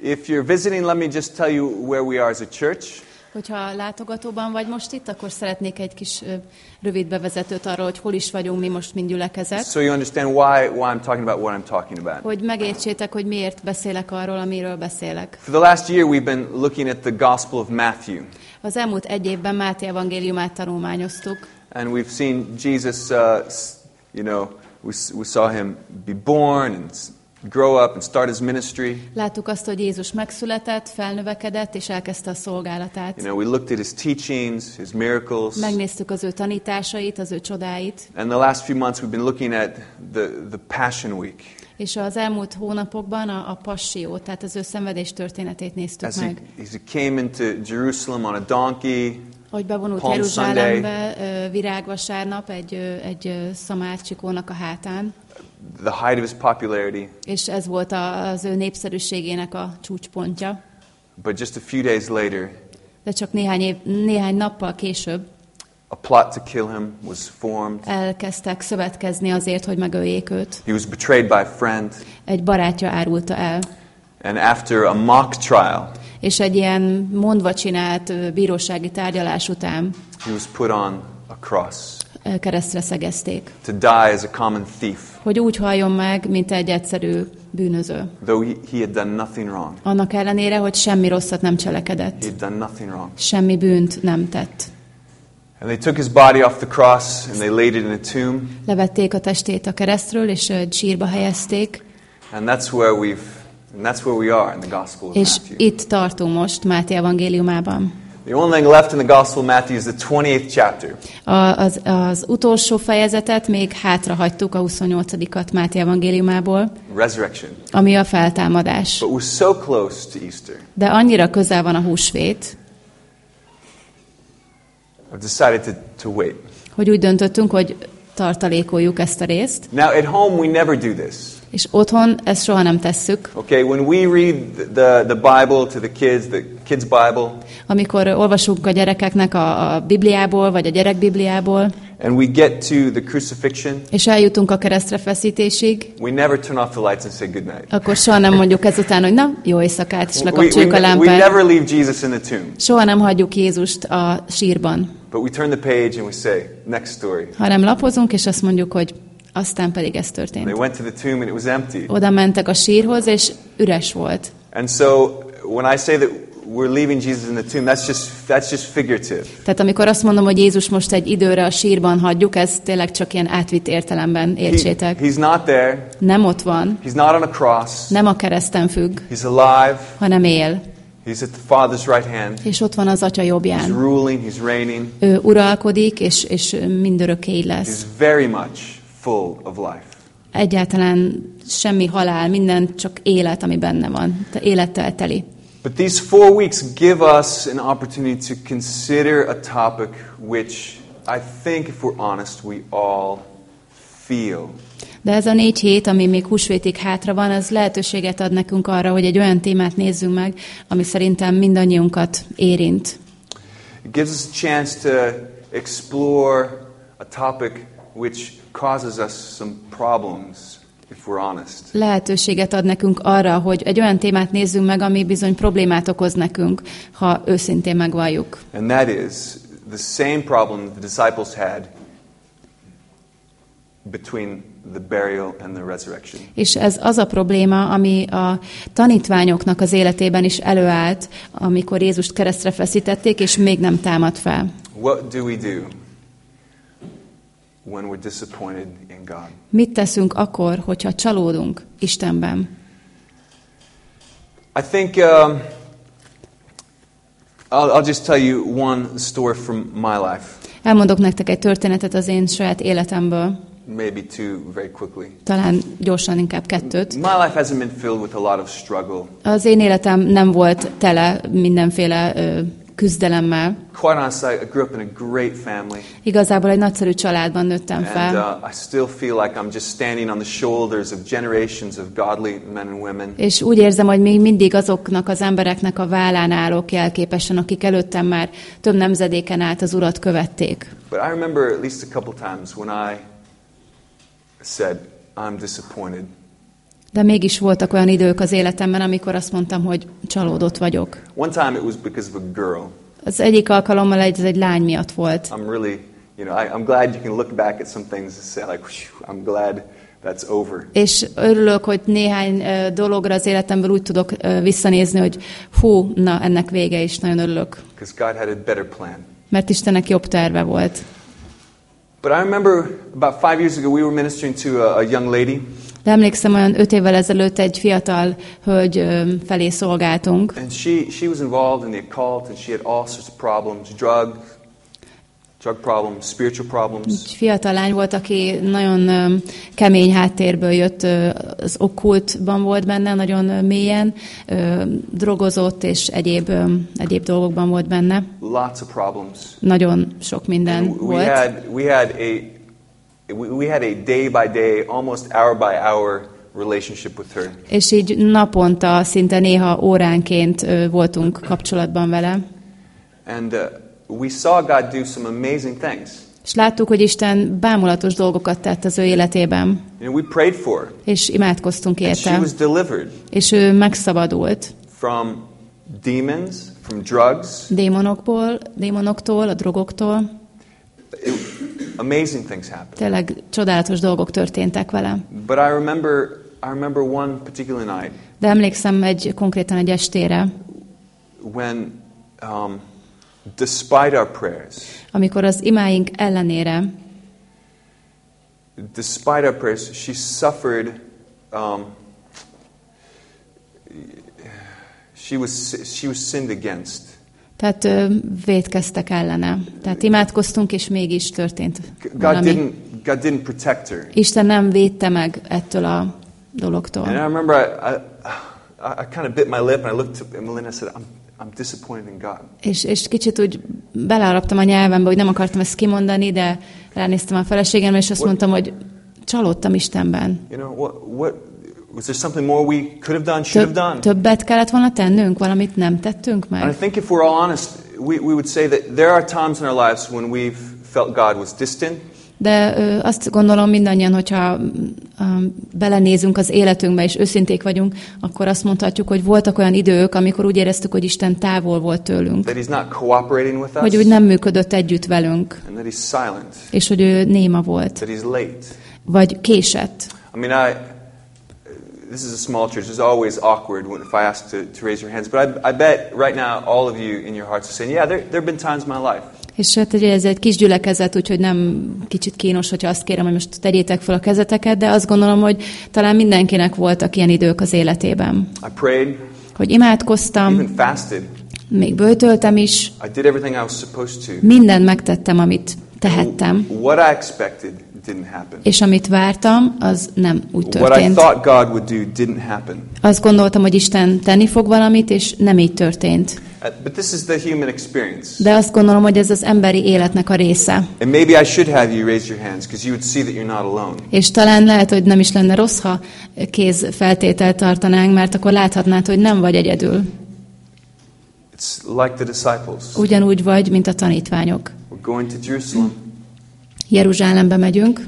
If you're visiting, let me just tell you where we are as a church. Hogyha látogatóban vagy most itt, akkor szeretnék egy kis rövid bevezetőt arról, hogy hol is vagyunk mi most, mint gyülekezet. So you understand why, why I'm talking about what I'm talking about. Hogy megértsétek, hogy miért beszélek arról, amiről beszélek. For the last year, we've been looking at the Gospel of Matthew. Az elmúlt egy évben Máté evangéliumát tanulmányoztuk, And we've seen Jesus, uh, you know, we, we saw him be born and grow up and start his ministry. Láttuk azt, hogy Jézus megszületett, felnövekedett, és elkezdte a szolgálatát. You know, we looked at his teachings, his miracles. Megnéztük az ő tanításait, az ő csodáit, And the last few months, we've been looking at the, the Passion Week és az elmúlt hónapokban a, a passió, tehát az ő szenvedés történetét néztük as he, meg. as he came into Jerusalem on a donkey. Hogy bevonult Palm Jeruzsálembe virágvasárnap egy, egy szamárcsikónak a hátán, the height of his popularity. és ez volt az ő népszerűségének a csúcspontja. But just a few days later, De csak néhány, év, néhány nappal később a plot to kill him was formed. elkezdtek szövetkezni azért, hogy megöljék őt. He was betrayed by a friend. Egy barátja árulta el. And after a mock trial, És egy ilyen mondva csinált bírósági tárgyalás után he was put on a cross keresztre szegezték. to die as a common thief, Hogy úgy halljon meg, mint egy egyszerű bűnöző. though he, had done nothing wrong. Annak ellenére, hogy semmi rosszat nem cselekedett. He had done nothing wrong. Semmi bűnt nem tett. And they took his body off the cross and they laid it in a tomb. Levették a testét a keresztről, és ö, sírba helyezték, And that's where we've and that's where we are in the Gospel of és Matthew. itt tartunk most Máté evangéliumában. The only thing left in the Gospel of Matthew is the 28th chapter. A, az, az utolsó fejezetet még hátra hagytuk, a 28-at Máté evangéliumából, Resurrection. ami a feltámadás. But we're so close to Easter. De annyira közel van a húsvét, I've decided to, to wait. hogy úgy döntöttünk, hogy tartalékoljuk ezt a részt, Now, at home, we never do this. És otthon ezt soha nem tesszük. Okay, when we read the, the Bible to the kids, the kids' Bible, Amikor olvasunk a gyerekeknek a, a Bibliából, vagy a gyerekbibliából, and we get to the crucifixion, és eljutunk a keresztre feszítésig, we never turn off the lights and say good night. akkor soha nem mondjuk ezután, hogy na, jó éjszakát, és We, we, lekapcsoljuk a we lámpát. never leave Jesus in the tomb, Soha nem hagyjuk Jézust a sírban, but we turn the page and we say, next story. hanem lapozunk, és azt mondjuk, hogy aztán pedig ez They történt. went to the tomb and it was empty. Oda mentek a sírhoz, és üres volt. And so when I say that we're leaving Jesus in the tomb, that's just, that's just figurative. Tehát amikor azt mondom, hogy Jézus most egy időre a sírban hagyjuk, ez tényleg csak ilyen átvitt értelemben He- értsétek. he's not there. Nem ott van, He's not on a cross. nem a kereszten függ, He's alive. hanem él, He's at the Father's right hand. és ott van az Atya He's jobbján. ruling. He's reigning. Ő uralkodik, és, és mindörökké így He's lesz. very much full of life. Egyáltalán semmi halál, minden csak élet, ami benne van. Te élettel teli. But these four weeks give us an opportunity to consider a topic which I think, if we're honest, we all feel. De ez a négy hét, ami még húsvétig hátra van, az lehetőséget ad nekünk arra, hogy egy olyan témát nézzünk meg, ami szerintem mindannyiunkat érint. It gives us a chance to explore a topic which causes us some problems, if we're honest. Lehetőséget ad nekünk arra, hogy egy olyan témát nézzünk meg, ami bizony problémát okoz nekünk, ha őszintén megvalljuk. And that is the same problem the disciples had between the burial and the resurrection. És ez az a probléma, ami a tanítványoknak az életében is előállt, amikor Jézust keresztre feszítették, és még nem támad fel. What do we do when we're disappointed in God? Mit teszünk akkor, hogyha csalódunk Istenben? I think um, I'll, I'll just tell you one story from my life, Elmondok nektek egy történetet az én saját életemből, maybe two very quickly. talán gyorsan inkább kettőt. My life hasn't been filled with a lot of struggle. Az én életem nem volt tele mindenféle ö, küzdelemmel. Quite honestly, I grew up in a great family, Igazából egy nagyszerű családban nőttem and fel, uh, I still feel like I'm just standing on the shoulders of generations of godly men and women. és úgy érzem, hogy még mindig azoknak az embereknek a vállán állok jelképesen, akik előttem már több nemzedéken át az urat követték. But I remember at least a couple times when I said, I'm disappointed. De mégis voltak olyan idők az életemben, amikor azt mondtam, hogy csalódott vagyok. One time it was because of a girl. Az egyik alkalommal egy, egy lány miatt volt. I'm really, you know, I, I'm glad you can look back at some things and say like, "Phew, I'm glad that's over. És örülök, hogy néhány dologra az életemből úgy tudok visszanézni, hogy hú, na, ennek vége is, nagyon örülök. Because God had a better plan. Mert Istennek jobb terve volt. But I remember about five years ago, we were ministering to a, a young lady, De emlékszem, olyan öt évvel ezelőtt egy fiatal hölgy felé szolgáltunk, and she, she was involved in the occult, and she had all sorts of problems drug, drug problems, spiritual problems. egy fiatal lány volt, aki nagyon kemény háttérből jött, az okkultban volt benne, nagyon mélyen, drogozott és egyéb, egyéb dolgokban volt benne. Lots of problems. Nagyon sok minden And we volt. had, we had a we had a day by day, almost hour by hour relationship with her. És így naponta, szinte néha óránként voltunk kapcsolatban vele. And uh, we saw God do some amazing things. És láttuk, hogy Isten bámulatos dolgokat tett az ő életében, know, we prayed for her, és imádkoztunk and she érte, was delivered és ő megszabadult from demons, from drugs. démonokból, démonoktól, a drogoktól. Amazing things happened. Tényleg csodálatos dolgok történtek vele. But I remember, I remember one particular night De emlékszem egy konkrétan egy estére, when, um, despite our prayers, amikor az imáink ellenére, despite our prayers, she suffered. Um, she was she was sinned against. Tehát védkeztek ellene. Tehát imádkoztunk, és mégis történt God valami. didn't God didn't protect her. Isten nem védte meg ettől a dologtól. And I remember I, I, I, kind of bit my lip and I looked at Melinda and said, I'm, I'm disappointed in God. És, és kicsit úgy belearaptam a nyelvembe, hogy nem akartam ezt kimondani, de ránéztem a feleségemre, és azt mondtam, hogy csalódtam Istenben. You know, what, what, was there something more we could have done, should have done? többet kellett volna tennünk, valamit nem tettünk And I meg. think if we're all honest, we, we would say that there are times in our lives when we've felt God was distant, De ö, azt gondolom mindannyian, hogyha ö, belenézünk az életünkbe, és őszinték vagyunk, akkor azt mondhatjuk, hogy voltak olyan idők, amikor úgy éreztük, hogy Isten távol volt tőlünk. Hogy úgy nem működött együtt velünk, és hogy ő néma volt, vagy késett. I mean, I. This is a small church. It's always awkward when, if I ask to, to raise your hands. But I, I bet right now all of you in your hearts are saying, "Yeah, there, there have been times in my life És hát ugye ez egy kis gyülekezet, úgyhogy nem kicsit kínos, hogyha azt kérem, hogy most tegyétek fel a kezeteket, de azt gondolom, hogy talán mindenkinek voltak ilyen idők az életében. I prayed, Hogy imádkoztam, even fasted. még böltöltem is, I did everything I was supposed to. mindent megtettem, amit tehettem, What I expected. És amit vártam, az nem úgy történt. Azt gondoltam, hogy Isten tenni fog valamit, és nem így történt. Uh, But this is the human experience. De azt gondolom, hogy ez az emberi életnek a része. And maybe I should have you raise your hands because you would see that you're not alone. És talán lehet, hogy nem is lenne rossz, ha kéz feltételt tartanánk, mert akkor láthatnád, hogy nem vagy egyedül. It's like the disciples. Ugyanúgy vagy, mint a tanítványok. We're going to Jerusalem, Jeruzsálembe megyünk,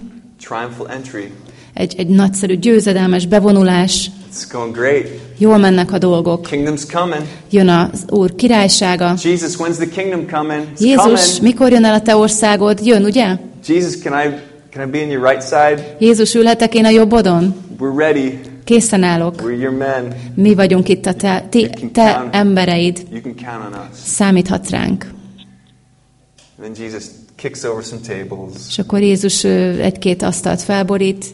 triumphal entry. egy, egy nagyszerű győzedelmes bevonulás, It's going great. jól mennek a dolgok, Kingdom's coming. jön az Úr királysága. Jesus, when's the kingdom coming? It's Jézus, coming. mikor jön el a te országod? Jön, ugye? Jesus, can I can I be in your right side? Jézus, ülhetek én a jobbodon? We're ready. Készen állok. We're your men. Mi vagyunk itt a te, ti, te embereid. You can count on us. Számíthatsz ránk. And then Jesus kicks over some tables. És akkor Jézus egy-két asztalt felborít,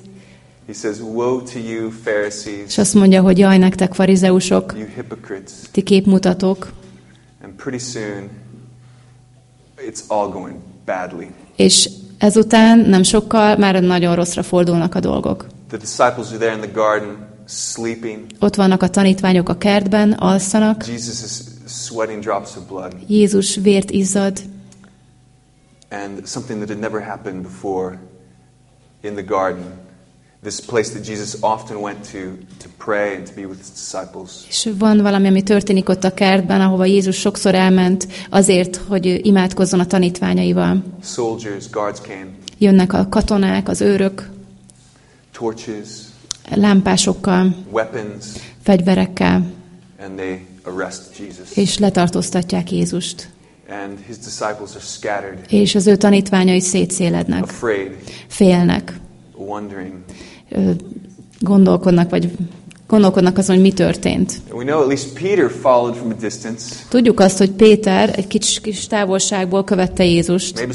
He says, "Woe to you, Pharisees, és azt mondja, hogy jaj, nektek farizeusok, you hypocrites!" ti képmutatók, And pretty soon, it's all going badly. és ezután nem sokkal már nagyon rosszra fordulnak a dolgok. The disciples are there in the garden, sleeping. Ott vannak a tanítványok a kertben, alszanak, Jesus is sweating drops of blood, Jézus vért izzad, and something that had never happened before in the garden. This place that Jesus often went to to pray and to be with his disciples. és van valami, ami történik ott a kertben, ahova Jézus sokszor elment azért, hogy imádkozzon a tanítványaival. Soldiers, guards came, Jönnek a katonák, az őrök, torches, lámpásokkal, weapons, fegyverekkel, and they arrest Jesus. és letartóztatják Jézust. And his disciples are scattered, És az ő tanítványai szétszélednek, afraid, félnek, wondering. gondolkodnak, vagy gondolkodnak azon, hogy mi történt. And we know at least Peter followed from a distance. Tudjuk azt, hogy Péter egy kis, kis távolságból követte Jézust.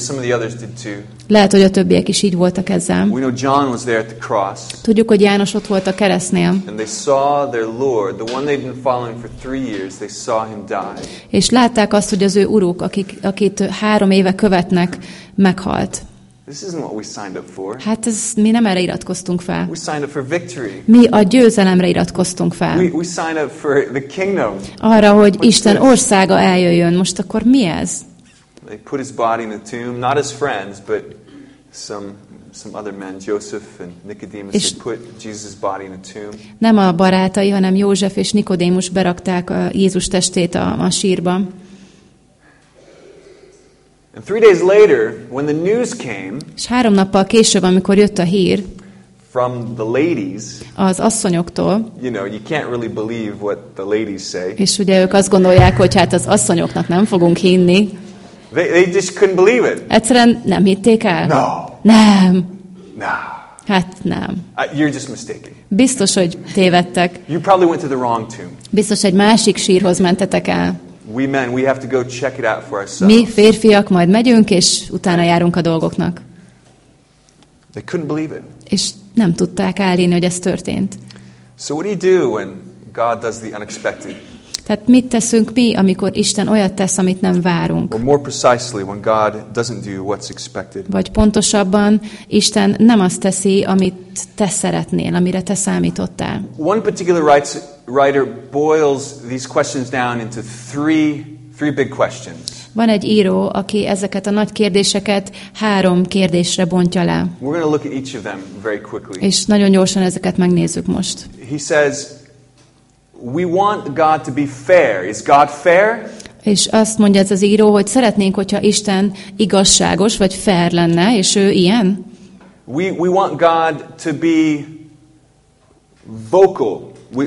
Lehet, hogy a többiek is így voltak ezzel. We know John was there at the cross, Tudjuk, hogy János ott volt a keresztnél, and they saw their Lord, the one they'd been following for three years, they saw him die. és látták azt, hogy az ő uruk, akik, akit három éve követnek, meghalt. This isn't what we signed up for. Hát ez, mi nem erre iratkoztunk fel. We signed up for victory. Mi a győzelemre iratkoztunk fel. We, we signed up for the kingdom. Arra, hogy Isten országa eljöjjön. Most akkor mi ez? They put his body in the tomb, not his friends, but some some other men, Joseph and Nicodemus, És- put Jesus' body in a tomb. Nem a barátai, hanem József és Nikodémus berakták a Jézus testét a, a sírba. And three days later, when the news came És három nappal később, amikor jött a hír from the ladies, az asszonyoktól, you know, you can't really believe what the ladies say. és ugye ők azt gondolják, hogy hát az asszonyoknak nem fogunk hinni, They, they just couldn't believe it. egyszerűen nem hitték el? No, Nem. no. Hát nem. Uh, you're just mistaken. Biztos, hogy tévedtek. You probably went to the wrong tomb. Biztos egy másik sírhoz mentetek el. We men, we have to go check it out for ourselves. Mi férfiak majd megyünk, és utána járunk a dolgoknak. They couldn't believe it. És nem tudták állítani, hogy ez történt. So what do you do when God does the unexpected? Tehát mit teszünk mi, amikor Isten olyat tesz, amit nem várunk? Or more precisely, when God doesn't do what's expected? Vagy pontosabban, Isten nem azt teszi, amit te szeretnél, amire te számítottál. One particular writes, writer boils these questions down into three, three big questions. Van egy író, aki ezeket a nagy kérdéseket három kérdésre bontja le. We're look at each of them very quickly. És nagyon gyorsan ezeket megnézzük most. He says, We want God to be fair. Is God fair? És azt mondja ez az író, hogy szeretnénk, hogyha Isten igazságos vagy fair lenne, és ő ilyen. We, we want God to be vocal. We,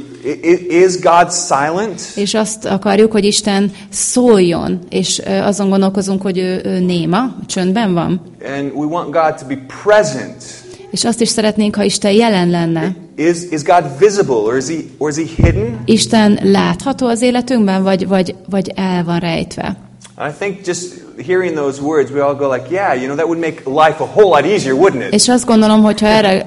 is God silent? És azt akarjuk, hogy Isten szóljon, és azon gondolkozunk, hogy ő, ő néma, csöndben van. And we want God to be present. És azt is szeretnénk, ha Isten jelen lenne. Is, is God visible or is he, or is he hidden? Isten látható az életünkben, vagy, vagy, vagy el van rejtve. I think just hearing those words, we all go like, yeah, you know, that would make life a whole lot easier, wouldn't it? És azt gondolom, hogy ha erre,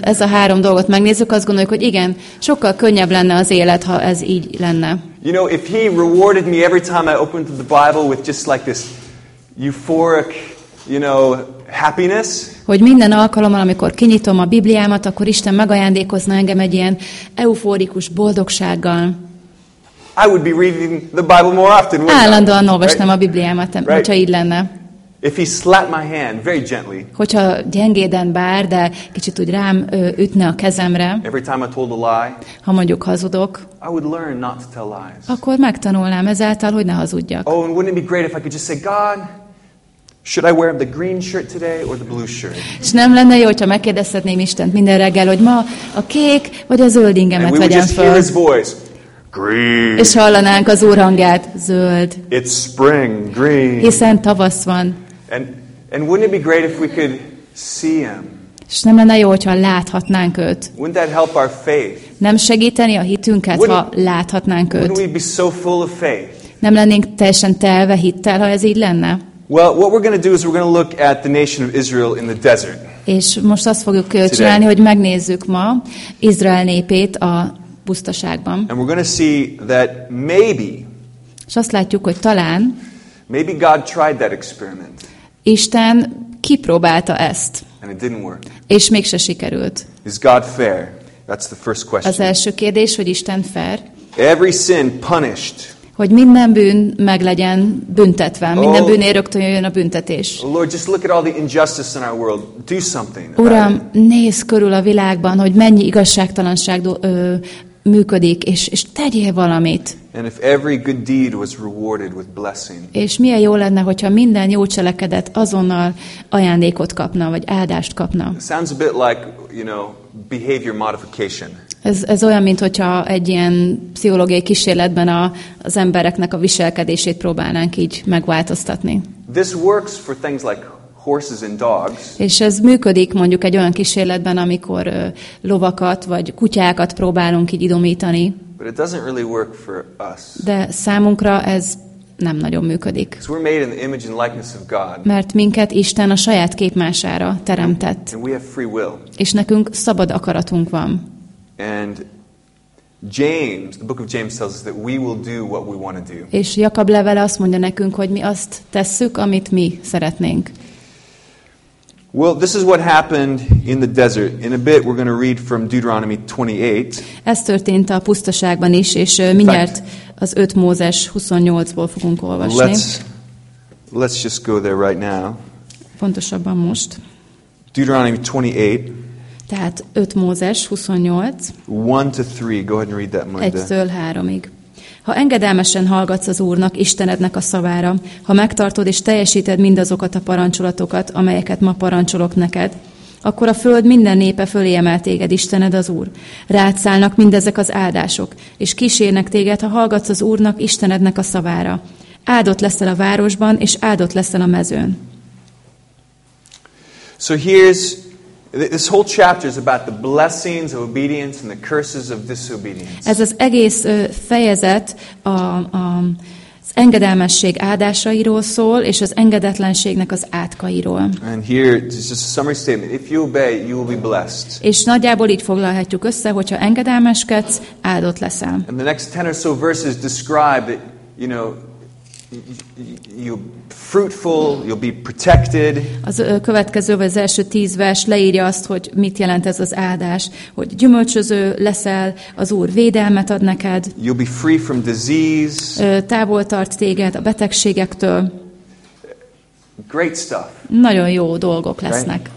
ez a három dolgot megnézzük, azt gondoljuk, hogy igen, sokkal könnyebb lenne az élet, ha ez így lenne. You know, if he rewarded me every time I opened the Bible with just like this euphoric, you know, happiness, Hogy minden alkalommal, amikor kinyitom a Bibliámat, akkor Isten megajándékozna engem egy ilyen euforikus boldogsággal. I would be reading the Bible more often, wouldn't I? Állandóan olvasnám Right? a Bibliámat, Right. hogyha így lenne. If he slapped my hand very gently Hogyha gyengéden bár, de kicsit úgy rám ö, ütne a kezemre, every time I told a lie, ha mondjuk hazudok, I would learn not to tell lies. akkor megtanulnám ezáltal, hogy ne hazudjak. Oh, and wouldn't it be great if I could just say, God, should I wear the green shirt today or the blue shirt? És nem lenne jó, hogyha megkérdezhetném Istent minden reggel, hogy ma a kék vagy a zöld And ingemet would vegyem föl. his voice. Green. És hallanánk az úr hangját, zöld, It's spring, green. hiszen tavasz van. And, and wouldn't it be great if we could see him? És nem lenne jó, hogyha láthatnánk őt. Wouldn't that help our faith? Nem segíteni a hitünket, ha láthatnánk Wouldn't őt. we be so full of faith? Nem lennénk teljesen telve hittel, ha ez így lenne. Well, what we're going to do is we're going to look at the nation of Israel in the desert. És most azt fogjuk uh, ö, csinálni, hogy megnézzük ma Izrael népét a pusztaságban. And we're going to see that maybe, És azt látjuk, hogy talán maybe God tried that experiment Isten kipróbálta ezt, and it didn't work. és mégse sikerült. Is God fair? That's the first question. Az első kérdés, hogy Isten fair, Every sin punished. Hogy minden bűn meg legyen büntetve, minden Oh. bűnért rögtön jöjjön a büntetés. Lord, just look at all the injustice in our world. Do something. about it. Uram, nézz körül a világban, hogy mennyi igazságtalanság ö, működik, és, és tegyél valamit. And if every good deed was rewarded with blessing, És milyen jó lenne, hogyha minden jó cselekedet azonnal ajándékot kapna, vagy áldást kapna. it sounds a bit like you know, behavior modification. Ez, ez olyan, mint hogyha egy ilyen pszichológiai kísérletben a, az embereknek a viselkedését próbálnánk így megváltoztatni. This works for things like horses and dogs, És ez működik mondjuk egy olyan kísérletben, amikor ö, lovakat vagy kutyákat próbálunk így idomítani, but it doesn't really work for us. de számunkra ez nem nagyon működik. Because we're made in the image and likeness of God, Mert minket Isten a saját képmására teremtett, and we have free will. és nekünk szabad akaratunk van. And James, the book of James tells us that we will do what we want to do. És Jakab levele azt mondja nekünk, hogy mi azt tesszük, amit mi szeretnénk. Well, this is what happened in the desert. In a bit, we're going to read from Deuteronomy 28. Ez történt a pusztaságban is, és mindjárt az 5 Mózes 28-ból fogunk olvasni. Let's, let's just go there right now. Pontosabban most. Deuteronomy 28, Tehát 5 Mózes 28, 1 to 3. Go ahead and read that, Melinda. 1-től 3-ig. Ha engedelmesen hallgatsz az Úrnak, Istenednek a szavára, ha megtartod és teljesíted mindazokat a parancsolatokat, amelyeket ma parancsolok neked, akkor a föld minden népe fölé emel téged, Istened az Úr. Rád szállnak mindezek az áldások, és kísérnek téged, ha hallgatsz az Úrnak, Istenednek a szavára. Áldott leszel a városban, és áldott leszel a mezőn. So here's this whole chapter is about the blessings of obedience and the curses of disobedience. Ez az egész fejezet a, a, az engedelmesség áldásairól szól, és az engedetlenségnek az átkairól. And here it's just a summary statement. If you obey, you will be blessed. És nagyjából így foglalhatjuk össze, hogyha engedelmeskedsz, áldott leszel. And the next 10 or so verses describe that, you know, y- y- you'll be fruitful, you'll be protected, Az következő, vagy az első tíz vers leírja azt, hogy mit jelent ez az áldás, hogy gyümölcsöző leszel, az Úr védelmet ad neked, you'll be free from disease. távol tart téged a betegségektől. Great stuff. Nagyon jó dolgok lesznek.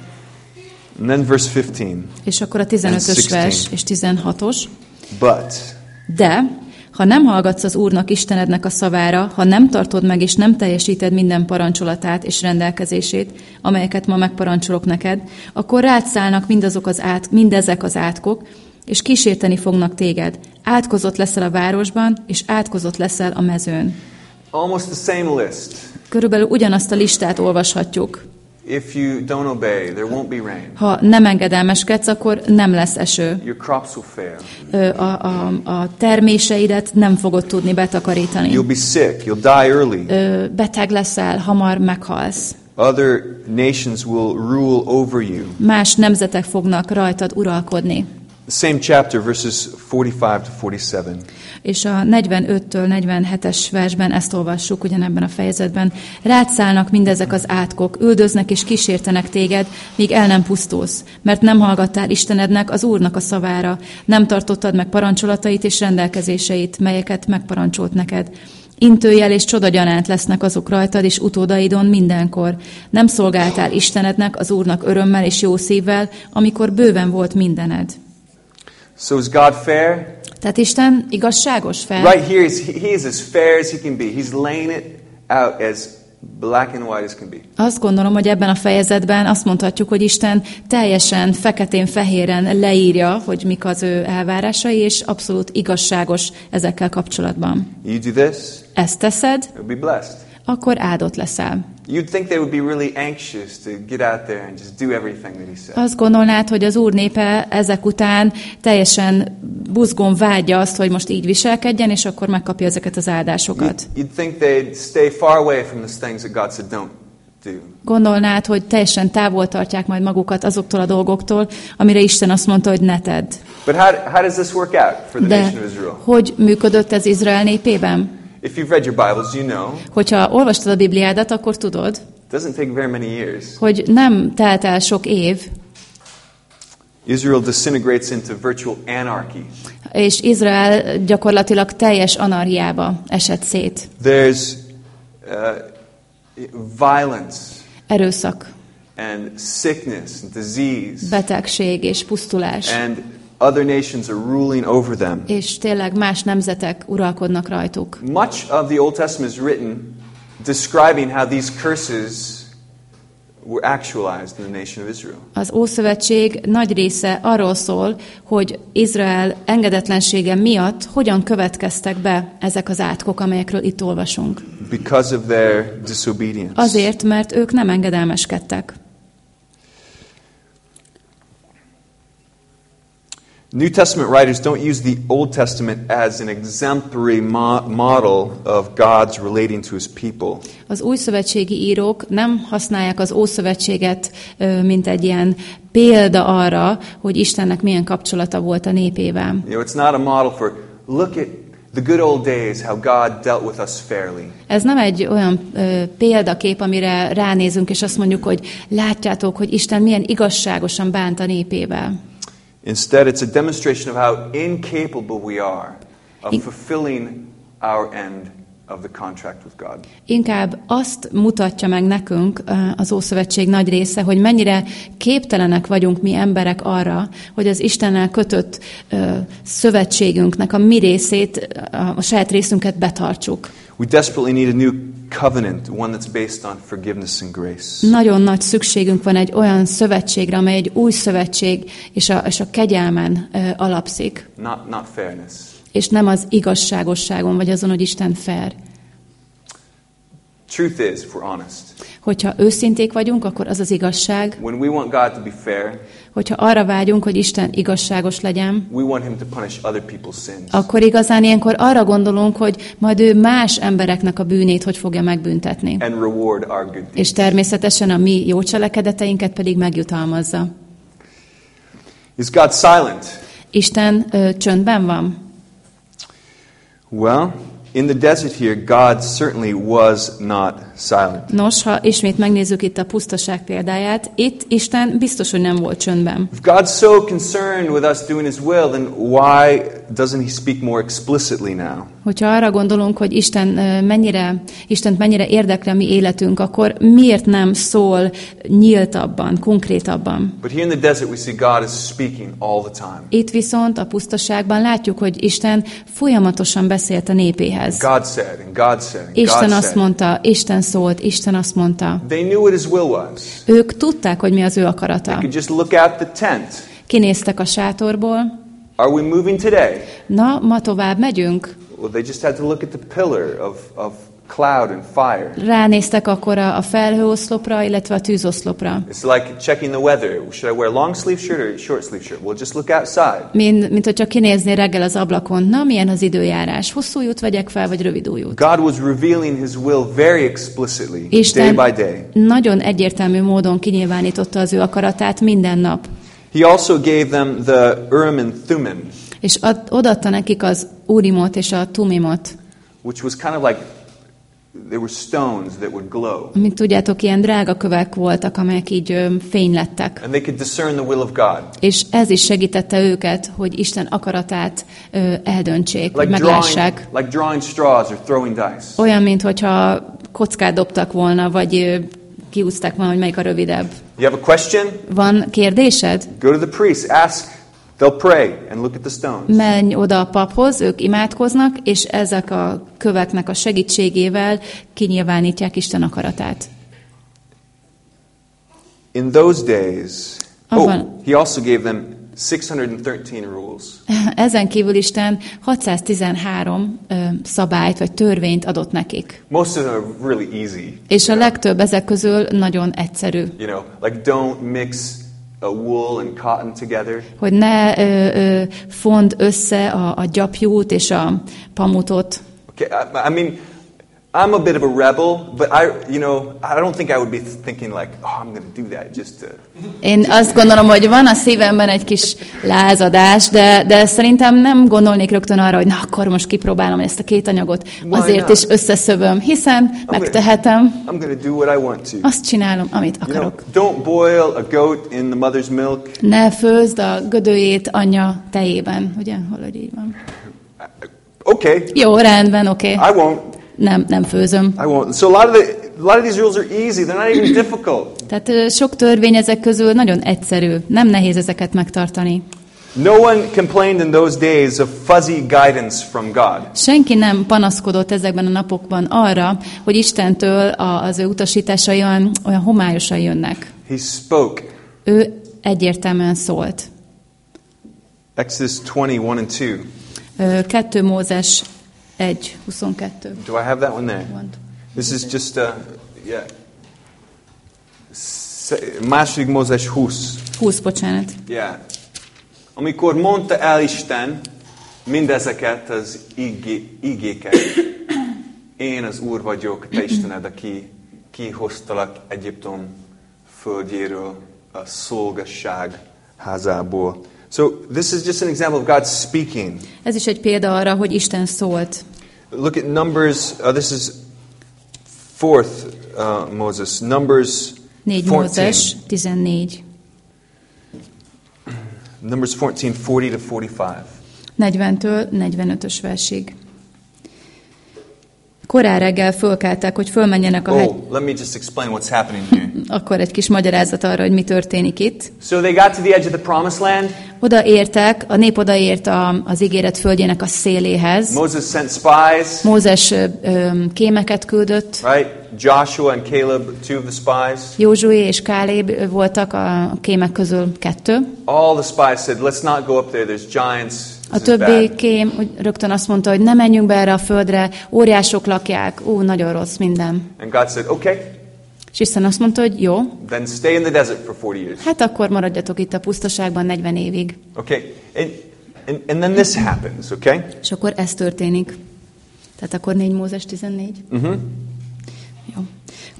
And then verse 15. És akkor a 15-ös 16. vers és 16-os. But De, ha nem hallgatsz az Úrnak Istenednek a szavára, ha nem tartod meg és nem teljesíted minden parancsolatát és rendelkezését, amelyeket ma megparancsolok neked, akkor rád szállnak mindazok az át, mindezek az átkok, és kísérteni fognak téged. Átkozott leszel a városban, és átkozott leszel a mezőn. almost the same list. Körülbelül ugyanazt a listát olvashatjuk. If you don't obey, there won't be rain. Ha nem engedelmeskedsz, akkor nem lesz eső. Your crops will fail. A, a, a terméseidet nem fogod tudni betakarítani. You'll be sick. You'll die early. Ö, Beteg leszel, hamar meghalsz. Other nations will rule over you. Más nemzetek fognak rajtad uralkodni. Same chapter, verses 45 to 47. És a 45-től 47-es versben ezt olvassuk ugyanebben a fejezetben. Rád szállnak mindezek az átkok, üldöznek és kísértenek téged, míg el nem pusztulsz, mert nem hallgattál Istenednek, az Úrnak a szavára, nem tartottad meg parancsolatait és rendelkezéseit, melyeket megparancsolt neked. Intőjel és csodagyanánt lesznek azok rajtad és utódaidon mindenkor. Nem szolgáltál Istenednek, az Úrnak örömmel és jó szívvel, amikor bőven volt mindened. So is God fair? Tehát Isten igazságos fel. Right here, he's, he is as fair as he can be. He's laying it out as black and white as can be. Azt gondolom, hogy ebben a fejezetben azt mondhatjuk, hogy Isten teljesen feketén-fehéren leírja, hogy mik az ő elvárásai, és abszolút igazságos ezekkel kapcsolatban. You do this, Ezt teszed, you'll be blessed. akkor áldott leszel. You'd think they would be really anxious to get out there and just do everything that he said. Azt gondolnád, hogy az Úr népe ezek után teljesen buzgón vágyja azt, hogy most így viselkedjen, és akkor megkapja ezeket az áldásokat. You'd, you'd think they'd stay far away from the things that God said don't do. Gondolnád, hogy teljesen távol tartják majd magukat azoktól a dolgoktól, amire Isten azt mondta, hogy ne tedd. But how, how does this work out for the De nation of Israel? hogy működött ez Izrael népében? If you've read your Bibles, you know Hogyha olvastad a Bibliádat, akkor tudod, doesn't take very many years. hogy nem telt el sok év, Israel disintegrates into virtual anarchy. és Izrael gyakorlatilag teljes anarhiába esett szét. There's uh, violence Erőszak, and sickness and disease, betegség és pusztulás. and other nations are ruling over them. És tényleg más nemzetek uralkodnak rajtuk. Much of the Old Testament is written describing how these curses were actualized in the nation of Israel. Az Ószövetség nagy része arról szól, hogy Izrael engedetlensége miatt hogyan következtek be ezek az átkok, amelyekről itt olvasunk. Because of their disobedience. Azért, mert ők nem engedelmeskedtek. New Testament writers don't use the Old Testament as an exemplary mo- model of God's relating to his people. Az új szövetségi írók nem használják az Ószövetséget, mint egy ilyen példa arra, hogy Istennek milyen kapcsolata volt a népével. You know, it's not a model for look at the good old days, how God dealt with us fairly. Ez nem egy olyan ö, példakép, amire ránézünk, és azt mondjuk, hogy látjátok, hogy Isten milyen igazságosan bánt a népével. Instead, it's a demonstration of how incapable we are of fulfilling our end of the contract with God. Inkább azt mutatja meg nekünk az Ószövetség nagy része, hogy mennyire képtelenek vagyunk mi emberek arra, hogy az Istennel kötött ö, szövetségünknek a mi részét, a saját részünket betartsuk. We desperately need a new covenant, one that's based on forgiveness and grace. Nagyon nagy szükségünk van egy olyan szövetségre, amely egy új szövetség, és a, és a kegyelmen ö, alapszik, Not, not fairness. és nem az igazságosságon, vagy azon, hogy Isten fair. Truth is, if we're honest, Hogyha őszinték vagyunk, akkor az az igazság, when we want God to be fair, hogyha arra vágyunk, hogy Isten igazságos legyen, akkor igazán ilyenkor arra gondolunk, hogy majd ő más embereknek a bűnét hogy fogja megbüntetni. És természetesen a mi jó cselekedeteinket pedig megjutalmazza. Is God silent? Isten ö, csöndben van? Well, in the desert here, God certainly was not silent. Nos, ha ismét megnézzük itt a pusztaság példáját, itt Isten biztos, hogy nem volt csöndben. If God's so concerned with us doing His will, then why doesn't He speak more explicitly now? Hogyha arra gondolunk, hogy Isten mennyire, Istent mennyire érdekli a mi életünk, akkor miért nem szól nyíltabban, konkrétabban? But here in the desert, we see God is speaking all the time. Itt viszont a pusztaságban látjuk, hogy Isten folyamatosan beszélt a népéhez. God said, and God said, and Isten God azt said. mondta, Isten szólt, Isten azt mondta. They knew what His will was. Ők tudták, hogy mi az ő They akarata. could just look out the tent. Kinéztek a sátorból, Are we moving today? na, ma tovább megyünk. Well, they just had to look at the pillar of, of cloud and fire. Ránéztek akkor a, a felhőoszlopra, illetve a tűzoszlopra. It's like checking the weather. Should I wear a long sleeve shirt or a short sleeve shirt? Well, just look outside. Mint, mint hogyha kinéznél reggel az ablakon, na, milyen az időjárás, hosszú jút vegyek fel, vagy rövid ujjút. God was revealing His will very explicitly, Isten day by day. nagyon egyértelmű módon kinyilvánította az ő akaratát minden nap. He also gave them the Urim and Thummim, És ad, odaadta nekik az Urimot és a Tumimot, which was kind of like they were stones that would glow, mint tudjátok, ilyen drága kövek voltak, amelyek így ö, fény lettek. and they could discern the will of God, És ez is segítette őket, hogy Isten akaratát ö, eldöntsék, hogy like drawing, meglássák. like drawing straws or throwing dice. Olyan, mintha kockát dobtak volna, vagy kiúzták volna, hogy melyik a rövidebb. You have a question? Van kérdésed? Go to the priest, ask. They'll pray and look at the stones. Menj oda a paphoz, ők imádkoznak, és ezek a köveknek a segítségével kinyilvánítják Isten akaratát. In those days, oh, Abban- he also gave them 613 rules. Ezen kívül Isten 613 ö, szabályt vagy törvényt adott nekik. Most of them are really easy. És a legtöbb ezek közül nagyon egyszerű. You know, like don't mix a wool and cotton together. Hogy ne ö, ö, fond össze a, a gyapjút és a pamutot. Okay, I, I mean, I'm a bit of a rebel, but I, you know, I don't think I would be thinking like, oh, I'm going to do that just to. Én azt gondolom, hogy van a szívemben egy kis lázadás, de, de szerintem nem gondolnék rögtön arra, hogy na akkor most kipróbálom ezt a két anyagot, azért is összeszövöm, hiszen megtehetem, I'm going to do what I want to. azt csinálom, amit You know, akarok. don't boil a goat in the mother's milk. Ne főzd a gödőjét anyja tejében, ugye? Valahogy így van. Okay, Jó, rendben, oké. Okay. I won't. Nem, nem főzöm. I won't. So a lot of the a lot of these rules are easy. They're not even difficult. Tehát sok törvény ezek közül nagyon egyszerű, nem nehéz ezeket megtartani. No one complained in those days of fuzzy guidance from God. Senki nem panaszkodott ezekben a napokban arra, hogy Istentől az ő utasításai olyan, olyan homályosan jönnek. He spoke. Ő egyértelműen szólt. Exodus 20, 1 and 2. Ö, 2 Mózes 1, 22. Do I have that one there? This is just a, yeah. Második Mózes 20. 20, bocsánat. Yeah. Amikor mondta el Isten mindezeket az igé, igéket, én az Úr vagyok, te Istened, aki kihoztalak Egyiptom földjéről, a szolgasság házából. So this is just an example of God speaking. Ez is egy példa arra, hogy Isten szólt. Look at Numbers, uh, this is fourth uh, Moses, Numbers 4 14. Mózes 14. Numbers 14, 40 to 45. 40-től 45-ös versig. Korán reggel fölkeltek, hogy fölmenjenek a hegy. Oh, let me just explain what's happening here. Akkor egy kis magyarázat arra, hogy mi történik itt. So they got to the edge of the promised land. Oda értek, a nép odaért a, az ígéret földjének a széléhez. Moses sent spies, Mózes ö, kémeket küldött, right? Joshua and Caleb, two of the spies. Józsué és Káléb voltak a kémek közül kettő. All the spies said, let's not go up there, there's giants. A többi kém úgy rögtön azt mondta, hogy ne menjünk be erre a földre, óriások lakják, ú, nagyon rossz minden. And God said, okay, És Isten azt mondta, hogy jó, then stay in the desert for 40 years. hát akkor maradjatok itt a pusztaságban 40 évig. Okay, and, and, and then this happens, okay? És akkor ez történik. Tehát akkor 4 Mózes 14. Mm-hmm.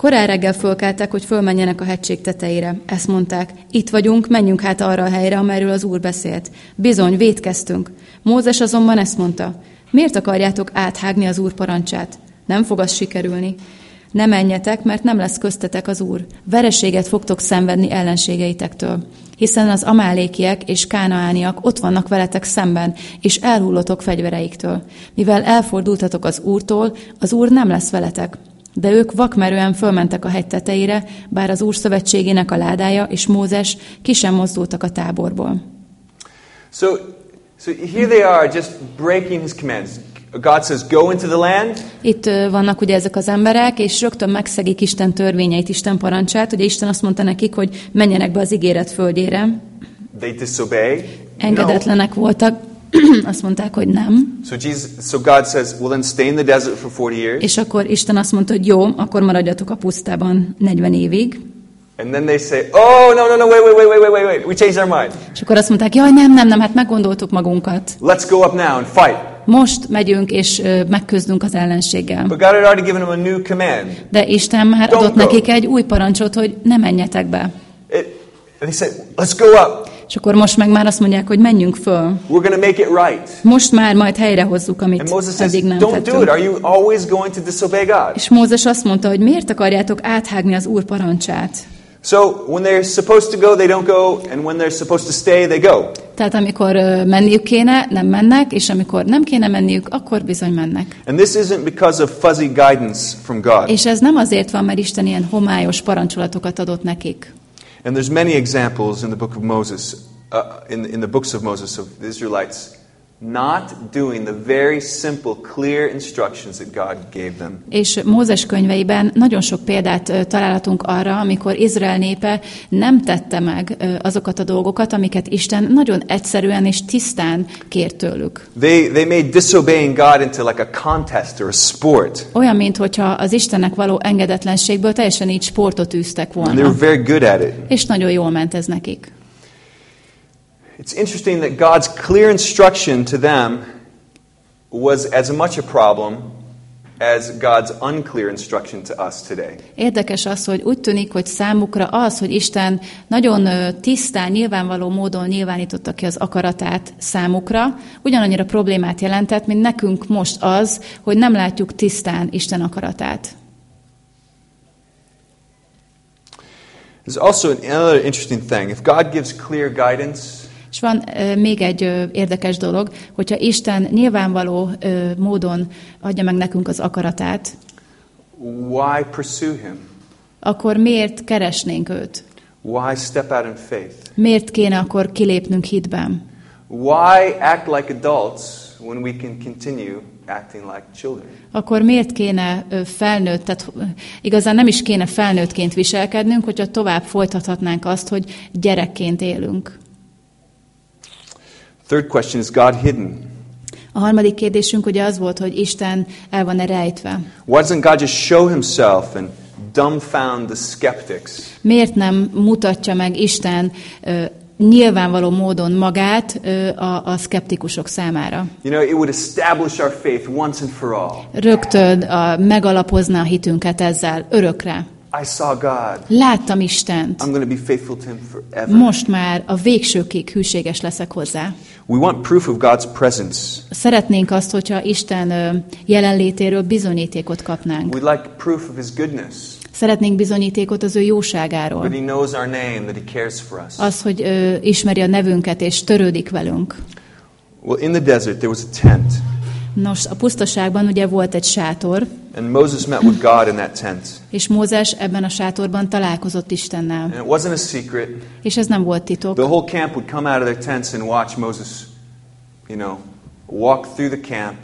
Korán reggel fölkeltek, hogy fölmenjenek a hegység tetejére. Ezt mondták, itt vagyunk, menjünk hát arra a helyre, amelyről az Úr beszélt. Bizony, védkeztünk. Mózes azonban ezt mondta, miért akarjátok áthágni az Úr parancsát? Nem fog az sikerülni. Ne menjetek, mert nem lesz köztetek az Úr. Vereséget fogtok szenvedni ellenségeitektől. Hiszen az amálékiek és kánaániak ott vannak veletek szemben, és elhullotok fegyvereiktől. Mivel elfordultatok az Úrtól, az Úr nem lesz veletek. De ők vakmerően fölmentek a hegy tetejére, bár az Úr szövetségének a ládája és Mózes ki sem mozdultak a táborból. So, so here they are, just breaking his commands. God says, go into the land. Itt vannak ugye ezek az emberek, és rögtön megszegik Isten törvényeit, Isten parancsát. Ugye Isten azt mondta nekik, hogy menjenek be az ígéret földjére. They disobey. Engedetlenek voltak, azt mondták, hogy nem. So Jesus, so God says, well then stay in the desert for 40 years. És akkor Isten azt mondta, hogy jó, akkor maradjatok a pusztában 40 évig. And then they say, oh, no, no, no, wait, wait, wait, wait, wait, wait. We changed our mind. És akkor azt mondták, jaj, nem, nem, nem, hát meggondoltuk magunkat. Let's go up now and fight. Most megyünk és ö, megküzdünk az ellenséggel. But God had already given them a new command. De Isten már Don't adott go. nekik egy új parancsot, hogy ne menjetek be. It, and he said, let's go up. És akkor most meg már azt mondják, hogy menjünk föl. We're going to make it right. Most már majd helyrehozzuk, amit And Moses eddig nem don't do it. tettünk. Are you always going to disobey God? És Mózes azt mondta, hogy miért akarjátok áthágni az Úr parancsát? So when they're supposed to go, they don't go. And when they're supposed to stay, they go. Tehát amikor menniük kéne, nem mennek, és amikor nem kéne menniük, akkor bizony mennek. And this isn't because of fuzzy guidance from God. És ez nem azért van, mert Isten ilyen homályos parancsolatokat adott nekik. And there's many examples in the book of Moses, uh, in, in the books of Moses, of the Israelites not doing the very simple, clear instructions that God gave them. És Mózes könyveiben nagyon sok példát találhatunk arra, amikor Izrael népe nem tette meg azokat a dolgokat, amiket Isten nagyon egyszerűen és tisztán kért tőlük. They, they made disobeying God into like a contest or a sport. Olyan, mintha az Istennek való engedetlenségből teljesen így sportot űztek And they were volna. very good at it. És nagyon jól ment ez nekik. It's interesting that God's clear instruction to them was as much a problem as God's unclear instruction to us today. Érdekes az, hogy úgy tűnik, hogy számukra az, hogy Isten nagyon tisztán, nyilvánvaló módon nyilvánította ki az akaratát számukra, ugyanannyira problémát jelentett, mint nekünk most az, hogy nem látjuk tisztán Isten akaratát. There's also another interesting thing. If God gives clear guidance, És van még egy érdekes dolog, hogyha Isten nyilvánvaló módon adja meg nekünk az akaratát, why pursue Him? akkor miért keresnénk őt? Why step out in faith? Miért kéne akkor kilépnünk hitben? why act like adults when we can continue acting like children? akkor miért kéne felnőtt, tehát igazán nem is kéne felnőttként viselkednünk, hogyha tovább folytathatnánk azt, hogy gyerekként élünk. Third question is God hidden? A harmadik kérdésünk ugye az volt, hogy Isten el van-e rejtve. Why doesn't God just show himself and dumbfound the skeptics? Miért nem mutatja meg Isten ö, nyilvánvaló módon magát ö, a, a szkeptikusok számára? You know, it would establish our faith once and for all. Rögtön a, megalapozna a hitünket ezzel örökre. I saw God. Láttam Istent. I'm going to be faithful to him forever. Most már a végsőkig hűséges leszek hozzá. We want proof of God's presence. Szeretnénk azt, hogyha Isten jelenlétéről bizonyítékot kapnánk. We'd like proof of his goodness. Szeretnénk bizonyítékot az ő jóságáról. That he knows our name, that he cares for us. Az, hogy ö, ismeri a nevünket és törődik velünk. Well, in the desert, there was a tent. Nos, a pusztaságban ugye volt egy sátor, And Moses met with God in that tent. és Mózes ebben a sátorban találkozott Istennel. And it wasn't a secret. És ez nem volt titok. The whole camp would come out of their tents and watch Moses, you know, walk through the camp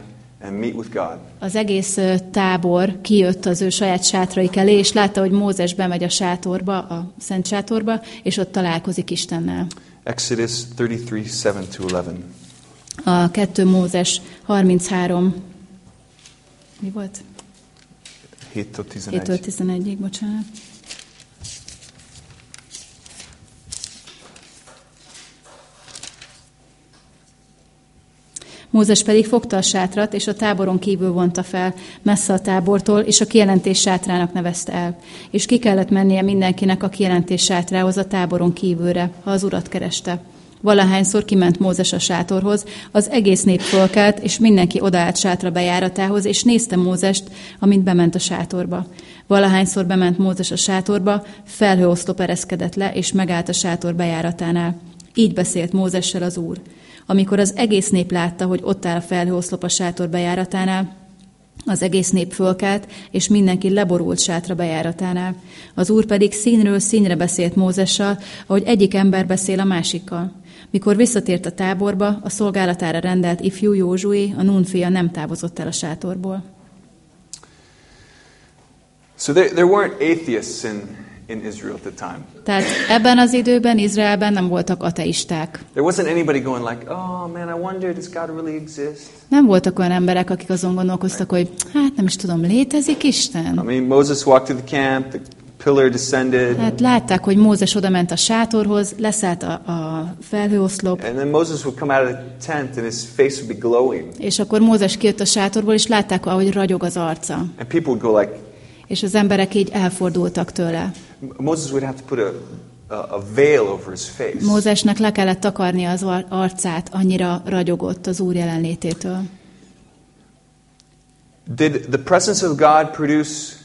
and meet with God. Az egész tábor kijött az ő saját sátraik elé, és látta, hogy Mózes bemegy a sátorba, a szent sátorba, és ott találkozik Istennel. Exodus 33, 7 to 11. A 2 Mózes 33, mi volt? 7 7-től 11-ig, bocsánat. Mózes pedig fogta a sátrat, és a táboron kívül vonta fel, messze a tábortól, és a kijelentés sátrának nevezte el. És ki kellett mennie mindenkinek a kijelentés sátrához a táboron kívülre, ha az urat kereste. Valahányszor kiment Mózes a sátorhoz, az egész nép fölkelt, és mindenki odaállt sátra bejáratához, és nézte Mózest, amint bement a sátorba. Valahányszor bement Mózes a sátorba, felhőoszlop ereszkedett le, és megállt a sátor bejáratánál. Így beszélt Mózessel az Úr. Amikor az egész nép látta, hogy ott áll a felhőoszlop a sátor bejáratánál, az egész nép fölkelt, és mindenki leborult sátra bejáratánál. Az úr pedig színről színre beszélt Mózessal, ahogy egyik ember beszél a másikkal. Mikor visszatért a táborba, a szolgálatára rendelt ifjú Józsué, a Nun fia nem távozott el a sátorból. So there, there weren't atheists in, in Israel at the time. Tehát ebben az időben Izraelben nem voltak ateisták. There wasn't anybody going like, oh man, I wonder, does God really exist? Nem voltak olyan emberek, akik azon gondolkoztak, hogy hát nem is tudom, létezik I Isten? mean, Moses walked through the camp, the pillar descended, Hát látták, hogy Mózes oda ment a sátorhoz, leszállt a, a felhőoszlop, and then Moses would come out of the tent and his face would be glowing. és akkor Mózes kijött a sátorból, és látták, ahogy ragyog az arca. And people would go like, És az emberek így elfordultak tőle. Moses would have to put a, a, veil over his face. Mózesnek le kellett takarni az ar- arcát, annyira ragyogott az Úr jelenlététől. Did the presence of God produce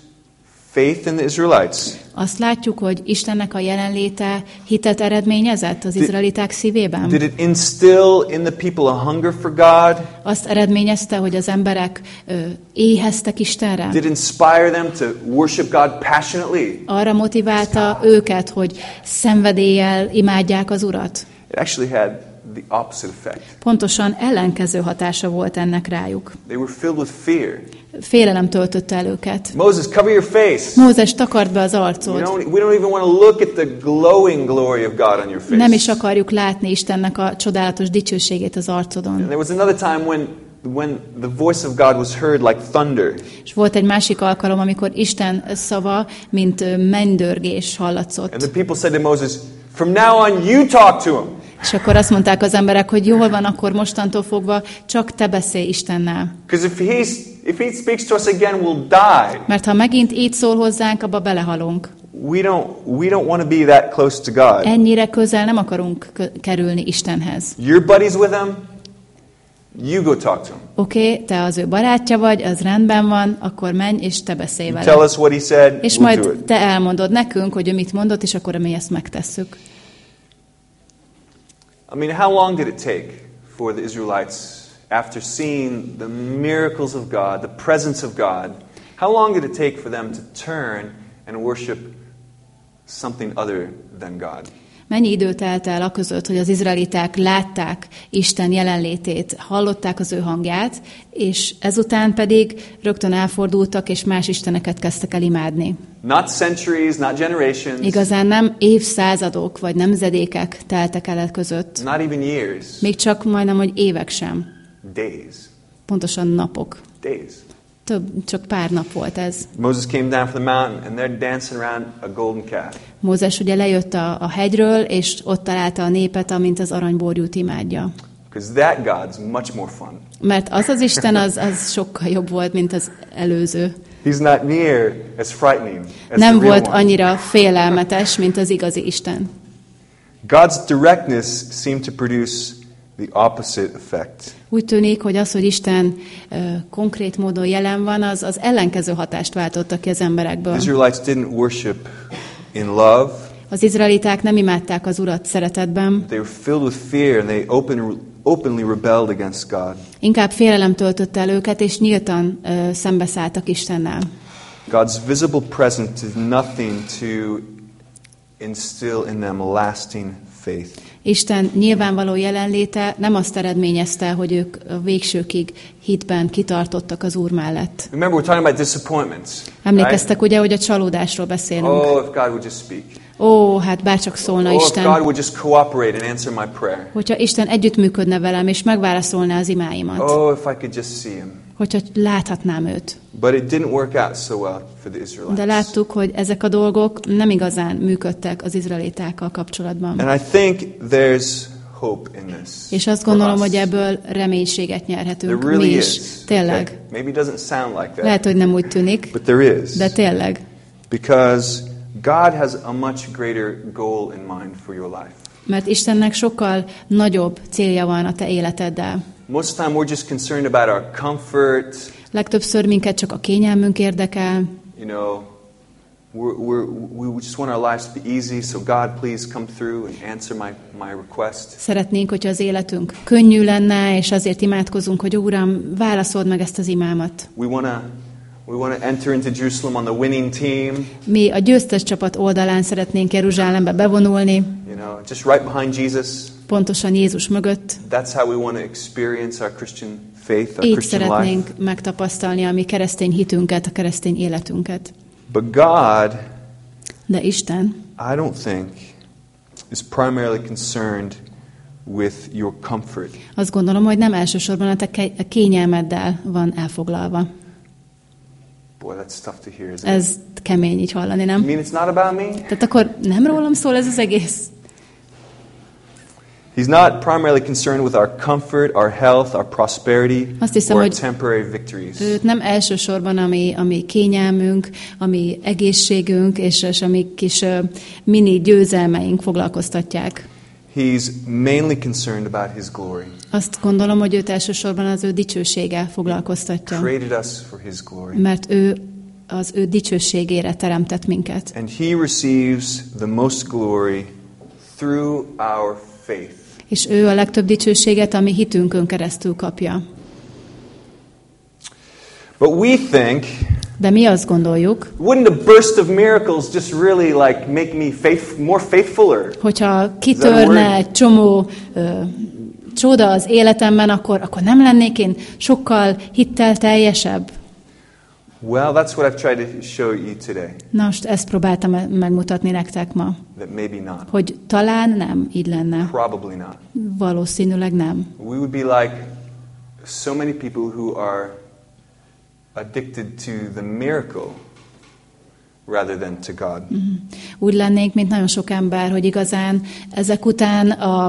faith in the Israelites? Azt látjuk, hogy Istennek a jelenléte hitet eredményezett az izraeliták szívében. Did it instill in the people a hunger for God? Azt eredményezte, hogy az emberek ö, éheztek Istenre. Did inspire them to worship God passionately? Arra motiválta őket, hogy szenvedéllyel imádják az Urat. It actually had the opposite effect. Pontosan ellenkező hatása volt ennek rájuk. They were filled with fear. Félelem töltötte el őket. Moses, cover your face. Mózes takart be az We don't, we don't even want to look at the glowing glory of God on your face. Nem is akarjuk látni Istennek a csodálatos dicsőségét az And arcodon. there was another time when, when the voice of God was heard like thunder. És volt egy másik alkalom, amikor Isten szava, mint ö, mennydörgés hallatszott. And the people said to Moses, From now on, you talk to him. És akkor azt mondták az emberek, hogy jól van, akkor mostantól fogva csak te beszélj Istennel. If, if he speaks to us again, we'll die. Mert ha megint így szól hozzánk, abba belehalunk. We don't, we don't want to be that close to God. Ennyire közel nem akarunk kerülni Istenhez. You're buddies with him, you go talk to him. Oké, okay, te az ő barátja vagy, az rendben van, akkor menj és te beszélj vele. tell us what he said, És we'll majd te elmondod nekünk, hogy ő mit mondott, és akkor mi ezt megtesszük. I mean, how long did it take for the Israelites, after seeing the miracles of God, the presence of God, how long did it take for them to turn and worship something other than God? Mennyi idő telt el a között, hogy az izraeliták látták Isten jelenlétét, hallották az ő hangját, és ezután pedig rögtön elfordultak, és más isteneket kezdtek el imádni. Not centuries, not generations, Igazán nem évszázadok vagy nemzedékek teltek el e között, not even years, még csak majdnem, hogy évek sem, days. pontosan napok. Days. Több, csak pár nap volt ez. Moses came down from the mountain and they're dancing around a golden calf. Mózes ugye lejött a, a hegyről, és ott találta a népet, amint az aranyborjút imádja. Because that God's much more fun. Mert az az Isten, az, az sokkal jobb volt, mint az előző. He's not near as frightening as Nem the volt one. annyira félelmetes, mint az igazi Isten. God's directness seemed to produce the opposite effect. Úgy tűnik, hogy az, hogy Isten ö, konkrét módon jelen van, az az ellenkező hatást váltotta ki az emberekből. Israelites didn't worship in love. Az izraeliták nem imádták az Urat szeretetben, They were filled with fear and they open, openly rebelled against God. inkább félelem töltötte el őket, és nyíltan ö, szembeszálltak Istennel. God's visible presence did nothing to instill in them lasting faith. Isten nyilvánvaló jelenléte nem azt eredményezte, hogy ők a végsőkig hitben kitartottak az Úr mellett. Remember, we're talking about disappointments. Emlékeztek ugye, hogy a csalódásról beszélünk. Oh, if God would just speak. Ó, hát bárcsak szólna Oh, if God Isten. would just cooperate and answer my prayer. Hogyha Isten együttműködne velem, és megválaszolná az imáimat. Oh, if I could just see Him. Hogyha láthatnám őt. But it didn't work out so well for the De láttuk, hogy ezek a dolgok nem igazán működtek az izraelitákkal kapcsolatban. And I think there's hope in this. És azt gondolom, hogy ebből reménységet nyerhetünk There mi really is. is. Tényleg. Okay? Maybe it doesn't sound like that, Lehet, hogy nem úgy tűnik, but there is. de tényleg. Because God has a much greater goal in mind for your life. Mert Istennek sokkal nagyobb célja van a te életeddel. Most time we're just concerned about our comfort, Legtöbbször minket csak a kényelmünk érdekel, you know, we're, we're, we just want our lives to be easy, so God, please come through and answer my, my request. Szeretnénk, hogyha az életünk könnyű lenne, és azért imádkozunk, hogy Uram, válaszold meg ezt az imámat. We want to we want to enter into Jerusalem on the winning team, Mi a győztes csapat oldalán szeretnénk Jeruzsálembe bevonulni, you know, just right behind Jesus. Pontosan Jézus mögött. That's how we want to experience our Christian faith, our Így Christian life. szeretnénk megtapasztalni a mi keresztény hitünket, a keresztény életünket. But God, De Isten I don't think, is primarily concerned with your comfort. azt gondolom, hogy nem elsősorban a te kényelmeddel van elfoglalva. Boy, that's tough to hear, it? Ez kemény így hallani, You nem? mean it's not about me? Tehát akkor nem rólam szól ez az egész? He's not primarily concerned with our comfort, our health, our prosperity, Azt hiszem, or temporary victories. Őt nem elsősorban ami, ami kényelmünk, ami egészségünk és, és ami kis ö, mini győzelmeink foglalkoztatják. He's mainly concerned about His glory. Azt gondolom, hogy őt elsősorban az ő dicsősége foglalkoztatja, Created us for His glory. mert ő az ő dicsőségére teremtett minket. And He receives the most glory through our faith. És ő a legtöbb dicsőséget, ami hitünkön keresztül kapja. But we think, De mi azt gondoljuk, wouldn't a burst of miracles just really like make me faith, more faithfuler? hogyha kitörne egy csomó ö, csoda az életemben, akkor, akkor nem lennék én sokkal hittel teljesebb. Well, that's what I've tried to show you today. Na most ezt próbáltam me- megmutatni nektek ma, That maybe not. hogy talán nem így lenne. Probably not. Valószínűleg nem. We would be like so many people who are addicted to the miracle rather than to God. Úgy lennénk, mint nagyon sok ember, hogy igazán ezek után a,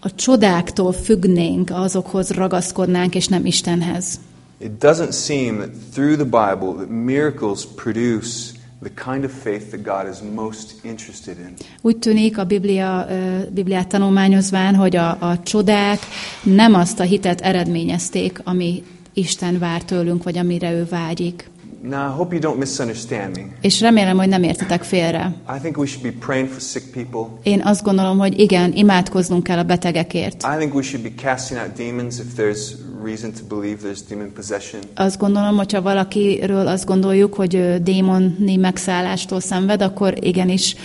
a csodáktól függnénk, azokhoz ragaszkodnánk, és nem Istenhez. It doesn't seem that through the Bible that miracles produce the kind of faith that God is most interested in. Úgy tűnik a Biblia, Bibliát tanulmányozván, hogy a, a csodák nem azt a hitet eredményezték, ami Isten vár tőlünk, vagy amire ő vágyik. Now, I hope you don't misunderstand me. És remélem, hogy nem értitek félre. I think we should be praying for sick people. Én azt gondolom, hogy igen, imádkoznunk kell a betegekért. I think we should be casting out demons if there's reason to believe there's demon possession. Azt gondolom, hogyha valakiről azt gondoljuk, hogy démoni megszállástól szenved, akkor igenis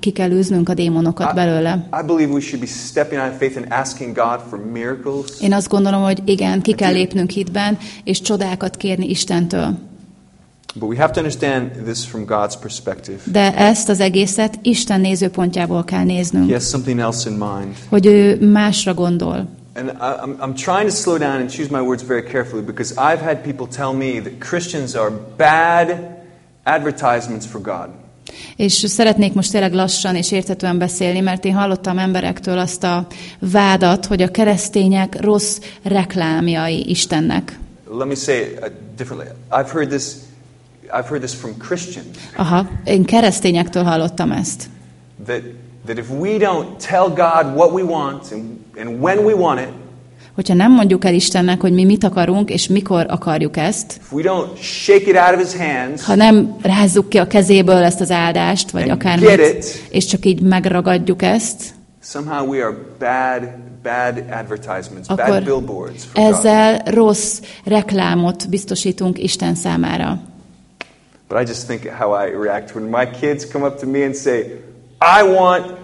ki kell űznünk a démonokat belőle. I believe we should be stepping out in faith and asking God for miracles. Én azt gondolom, hogy igen, ki kell lépnünk hitben, és csodákat kérni Istentől. But we have to understand this from God's perspective. De ezt az egészet Isten nézőpontjából kell He néznünk, has something else in mind. hogy ő másra gondol. And I'm, I'm trying to slow down and choose my words very carefully because I've had people tell me that Christians are bad advertisements for God. És szeretnék most tényleg lassan és értetően beszélni, mert én hallottam emberektől azt a vádat, hogy a keresztények rossz reklámjai Istennek. Let me say it differently. I've heard this. I've heard this from Christians Aha, én keresztényektől hallottam ezt. that that if we don't tell God what we want and, and when we want it, Hogyha nem mondjuk el Istennek, hogy mi mit akarunk, és mikor akarjuk ezt, hands, ha nem rázzuk ki a kezéből ezt az áldást, vagy akármit, it. és csak így megragadjuk ezt, we are bad, bad akkor for God. ezzel rossz reklámot biztosítunk Isten számára. But I just think how I react when my kids come up to me and say, "I want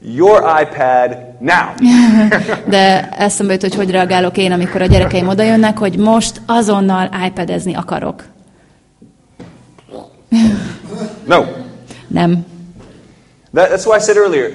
your iPad now." De eszembe jut, hogy hogy reagálok én, amikor a gyerekeim oda jönnek, hogy most azonnal iPadezni akarok. no. Nem. That, that's why I said earlier,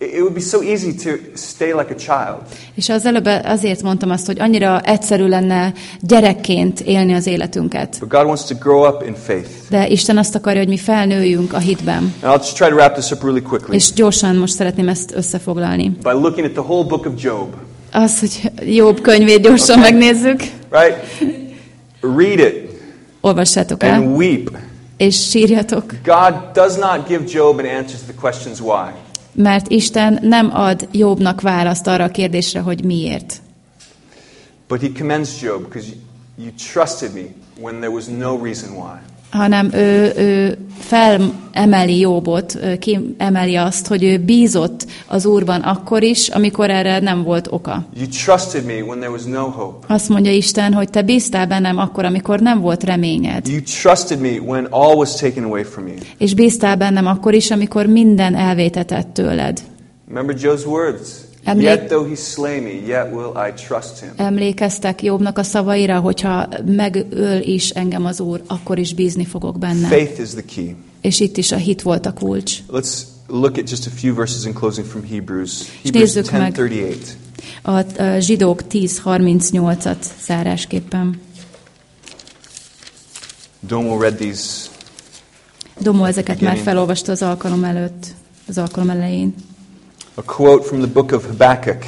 it, would be so easy to stay like a child. És az előbb azért mondtam azt, hogy annyira egyszerű lenne gyerekként élni az életünket. But God wants to grow up in faith. De Isten azt akarja, hogy mi felnőjünk a hitben. And I'll just try to wrap this up really quickly És gyorsan most szeretném ezt összefoglalni. by looking at the whole book of Job. Az, hogy Jobb könyvét gyorsan Okay. megnézzük, Right? Read it olvassátok el, and weep. és sírjatok, God does not give Job an answer to the questions why. Mert Isten nem ad Jobbnak választ arra a kérdésre, hogy miért. But he commends Job because you, trusted me when there was no reason why. Hanem ő, ő felemeli Jobbot, ő kiemeli azt, hogy ő bízott az Úrban akkor is, amikor erre nem volt oka. You trusted me when there was no hope. Azt mondja Isten, hogy te bíztál bennem akkor, amikor nem volt reményed. You trusted me when all was taken away from you. És bíztál bennem akkor is, amikor minden elvétetett tőled. Remember Job's words. Emlék- Yet though he slay me, yet will I trust him. Emlékeztek Jobbnak a szavaira, hogyha megöl is engem az Úr, akkor is bízni fogok benne. Faith is the key. És itt is a hit volt a kulcs. Let's look at just a few verses in closing from Hebrews. Hebrews nézzük meg. 10:38. A, zsidók 10.38-at zárásképpen. Domo read these. Domó ezeket már felolvasta az alkalom előtt, az alkalom elején. A quote from the book of Habakkuk.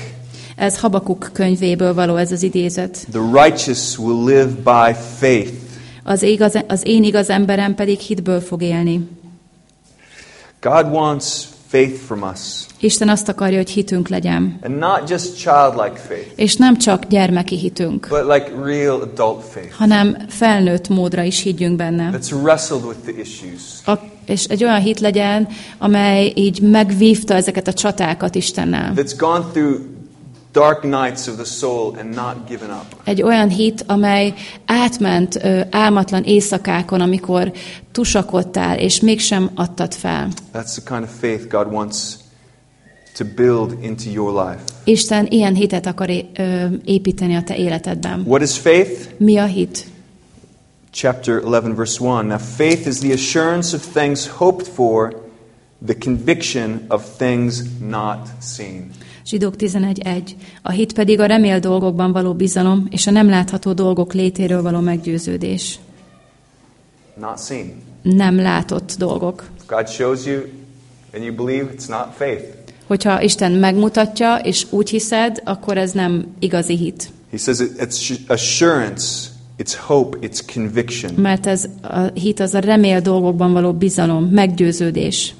Ez Habakuk könyvéből való ez az idézet. The righteous will live by faith. Az, igaz, az én igaz emberem pedig hitből fog élni. God wants faith from us. Isten azt akarja, hogy hitünk legyen. And not just childlike faith, És nem csak gyermeki hitünk, but like real adult faith hanem felnőtt módra is higgyünk benne. that's wrestled with the issues. A, és egy olyan hit legyen, amely így megvívta ezeket a csatákat Istennel. That's gone through dark nights of the soul and not given up. Egy olyan hit, amely átment ö, álmatlan éjszakákon, amikor tusakodtál, és mégsem adtad fel. That's the kind of faith God wants to build into your life. Isten ilyen hitet akar é- ö, építeni a te életedben. What is faith? Mi a hit? Chapter 11, verse 1. Now, faith is the assurance of things hoped for, the conviction of things not seen. Zsidók 11.1. A hit pedig a remél dolgokban való bizalom, és a nem látható dolgok létéről való meggyőződés. Not seen. Nem látott dolgok. God shows you and you believe, it's not faith. Hogyha Isten megmutatja, és úgy hiszed, akkor ez nem igazi hit. He says it, it's assurance, it's hope, it's conviction. Mert ez a hit az a remél dolgokban való bizalom, meggyőződés.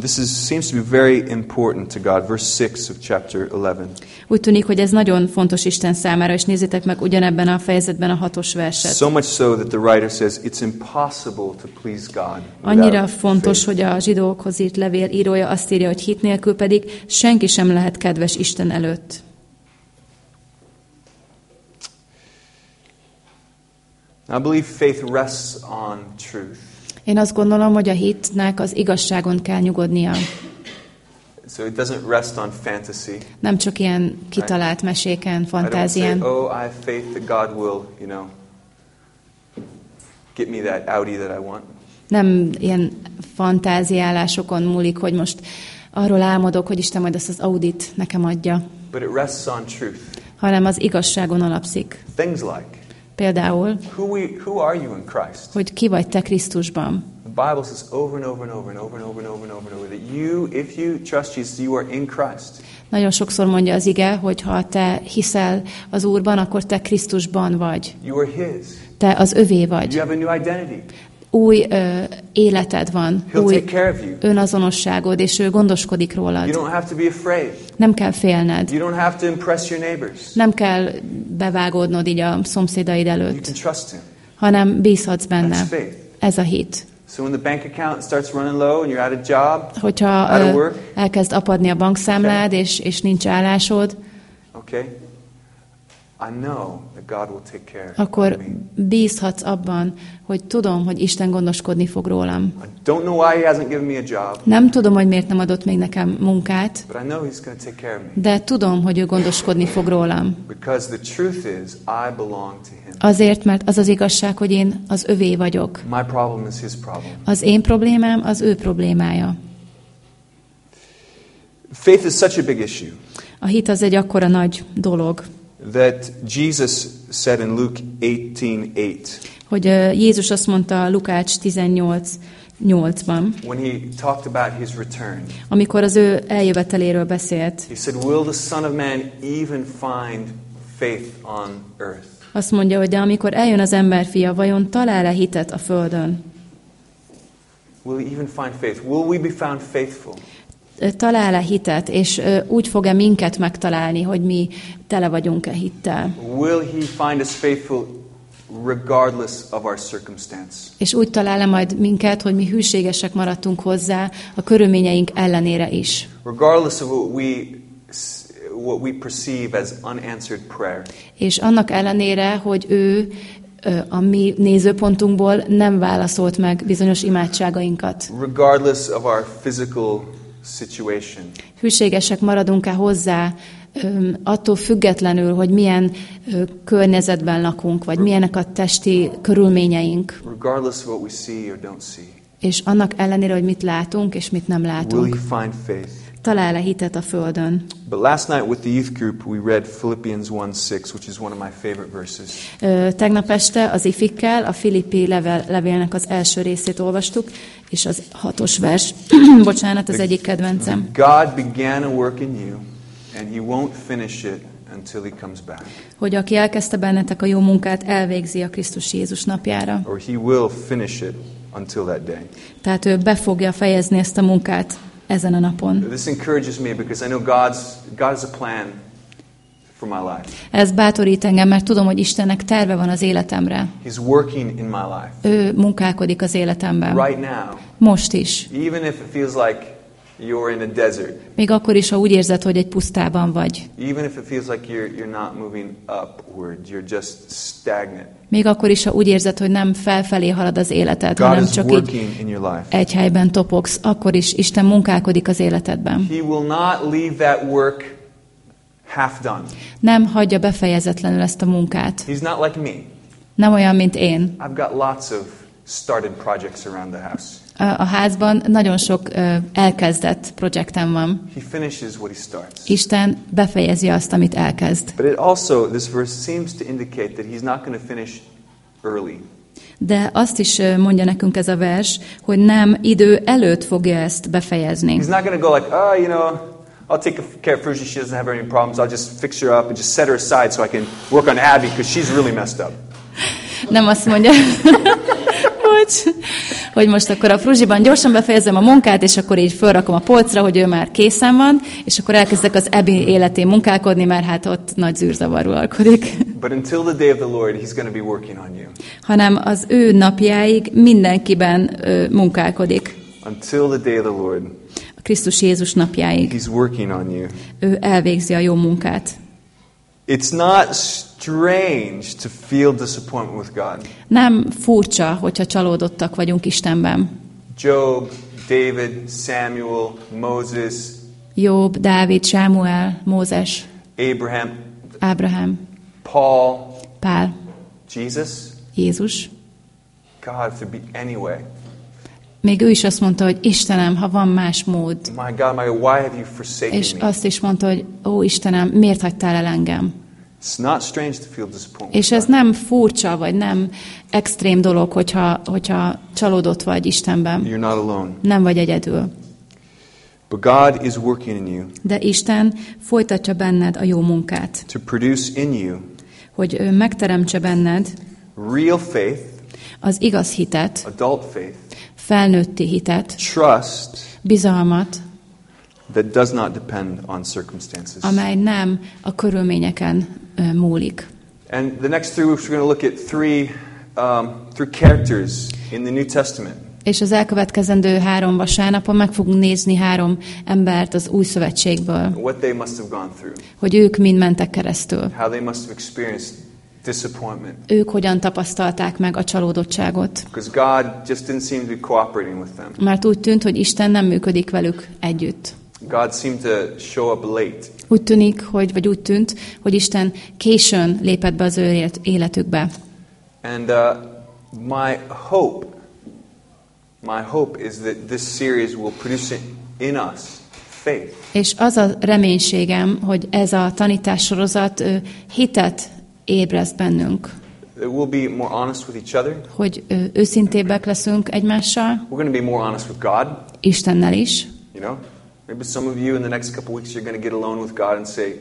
This is, seems to be very important to God. Verse 6 of chapter 11. Úgy tűnik, hogy ez nagyon fontos Isten számára, és nézzétek meg ugyanebben a fejezetben a hatos verset. So much so that the writer says it's impossible to please God. Annyira fontos, faith. hogy a zsidókhoz írt levél írója azt írja, hogy hit nélkül pedig senki sem lehet kedves Isten előtt. I believe faith rests on truth. Én azt gondolom, hogy a hitnek az igazságon kell nyugodnia. So it doesn't rest on fantasy. Nem csak ilyen kitalált meséken, I say, fantázián. oh, I have faith that God will, you know, get me that Audi that I want. Nem ilyen fantáziálásokon múlik, hogy most arról álmodok, hogy Isten majd ezt az Audit nekem adja, But it rests on truth. hanem az igazságon alapszik. Things like, Például, who, we, who are you in Christ? hogy ki vagy te Krisztusban. The Bible says over and over and over and over and over and over and over and over that you, if you trust Jesus, you are in Christ. Nagyon sokszor mondja az ige, hogy ha te hiszel az Úrban, akkor te Krisztusban vagy. You are His. Te az övé You vagy. have a new identity. Új ö, életed van, He'll új önazonosságod, és ő gondoskodik rólad. Nem kell félned. Nem kell bevágódnod így a szomszédaid előtt, hanem bízhatsz benne. Ez a hit. So when the bank account starts running low and you're out of job, Hogyha Out of ö, work. elkezd apadni a bankszámlád, és, és nincs állásod, okay, I know that God will take care of akkor bízhatsz abban, hogy tudom, hogy Isten gondoskodni fog rólam. Nem tudom, hogy miért nem adott még nekem munkát, de tudom, hogy ő gondoskodni fog rólam. Azért, mert az az igazság, hogy én az övé vagyok. Az én problémám az ő problémája. Faith is such a big issue A hit az egy akkora nagy dolog, that Jesus said in Luke 18:8 hogy Jézus azt mondta Lukács 18 8-ban, when He talked about His return. amikor az ő eljöveteléről beszélt. He said, "Will the Son of Man even find faith on earth?" Azt mondja, hogy de amikor eljön az emberfia, vajon talál-e hitet a földön? Will He even find faith? Will we be found faithful? Talál-e hitet, és úgy fog-e minket megtalálni, hogy mi tele vagyunk-e hittel? Will He find us faithful regardless of our circumstance? És úgy talál-e majd minket, hogy mi hűségesek maradtunk hozzá a körülményeink ellenére is. Regardless of what we what we perceive as unanswered prayer. És annak ellenére, hogy ő a mi nézőpontunkból nem válaszolt meg bizonyos imádságainkat. Regardless of our physical situation. Hűségesek maradunk-e hozzá, attól függetlenül, hogy milyen környezetben lakunk, vagy milyenek a testi körülményeink, és annak ellenére, hogy mit látunk, és mit nem látunk. Talál-e hitet a földön? But last night with the youth group, we read Philippians 1 6, which is one of my favorite verses. Ö, Tegnap este az ifikkel a Filippi level, levélnek az első részét olvastuk, és az hatos vers, bocsánat, az egyik kedvencem. God began a work in you, and He won't finish it until He comes back. Hogy aki elkezdte bennetek a jó munkát, elvégzi a Krisztus Jézus napjára. Or He will finish it until that day. Tehát ő be fogja fejezni ezt a munkát ezen a napon. This encourages me because I know God's, God has a plan for my life. Ez bátorít engem, mert tudom, hogy Istennek terve van az életemre. He's working in my life Ő munkálkodik az életemben. right now. Most is. Even if it feels like you're in a desert, Még akkor is, ha úgy érzed, hogy egy pusztában vagy. even if it feels like you're, you're not moving upward, you're just stagnant. Még akkor is, ha úgy érzed, hogy nem felfelé halad az életed, God hanem csak így egy helyben topogsz, akkor is Isten munkálkodik az életedben. He will not leave that work half done. Nem hagyja befejezetlenül ezt a munkát. He's not like me. Nem olyan, mint én. I've got lots of started projects around the house. A házban nagyon sok elkezdett projektem van. He finishes what he starts. Isten befejezi azt, amit elkezd. But it also, this verse seems to indicate that he's not going to finish early. De azt is mondja nekünk ez a vers, hogy nem idő előtt fogja ezt befejezni. He's not going to go like, oh, you know, I'll take care of Fruji. She doesn't have any problems. I'll just fix her up and just set her aside so I can work on Abby because she's really messed up. Nem azt mondja, hogy, hogy most akkor a fruzsiban gyorsan befejezem a munkát, és akkor így fölrakom a polcra, hogy ő már készen van, és akkor elkezdek az ebi életén munkálkodni, mert hát ott nagy zűrzavar uralkodik. But until the day of the Lord, He's going to be working on you. Hanem az ő napjáig mindenkiben ö, munkálkodik. Until the day of the Lord, A Krisztus Jézus napjáig. He's working on you. Ő elvégzi a jó munkát. It's not strange to feel disappointment with God. Nem furcsa, hogyha csalódottak vagyunk Istenben. Job, David, Samuel, Moses, Jobb, Dávid, Sámuel, Mózes, Abraham, Ábrahám, Paul, Pál, Jesus. Jézus. God, if there be any way. Még ő is azt mondta, hogy Istenem, ha van más mód. My God, my why have you forsaken És me? azt is mondta, hogy ó Istenem, miért hagytál el engem? It's not strange to feel disappointment. És ez nem furcsa, vagy nem extrém dolog, hogyha, hogyha csalódott vagy Istenben. You're not alone. Nem vagy egyedül. But God is working in you De Isten folytatja benned a jó munkát, to produce in you hogy ő megteremtse benned real faith, az igaz hitet, adult faith, felnőtti hitet, trust bizalmat, that does not depend on circumstances. amely nem a körülményeken ö, múlik. And the next three weeks, we're going to look at three, um, three characters in the New Testament. És az elkövetkezendő három vasárnapon meg fogunk nézni három embert az új szövetségből, What they must have gone through, hogy ők mind mentek keresztül. how they must have experienced disappointment. Ők hogyan tapasztalták meg a csalódottságot. Because God just didn't seem to be cooperating with them. Mert úgy tűnt, hogy Isten nem működik velük együtt. God seemed to show up late. Úgy tűnik, hogy, vagy úgy tűnt, hogy Isten későn lépett be az ő élet- életükbe. And uh, my hope, my hope is that this series will produce in us faith. És az a reménységem, hogy ez a tanítássorozat hitet ébreszt bennünk, we'll be more honest with each other. hogy őszintébbek leszünk egymással, We're going to be more honest with God. Istennel is, You know, maybe some of you in the next couple weeks you're going to get alone with God and say,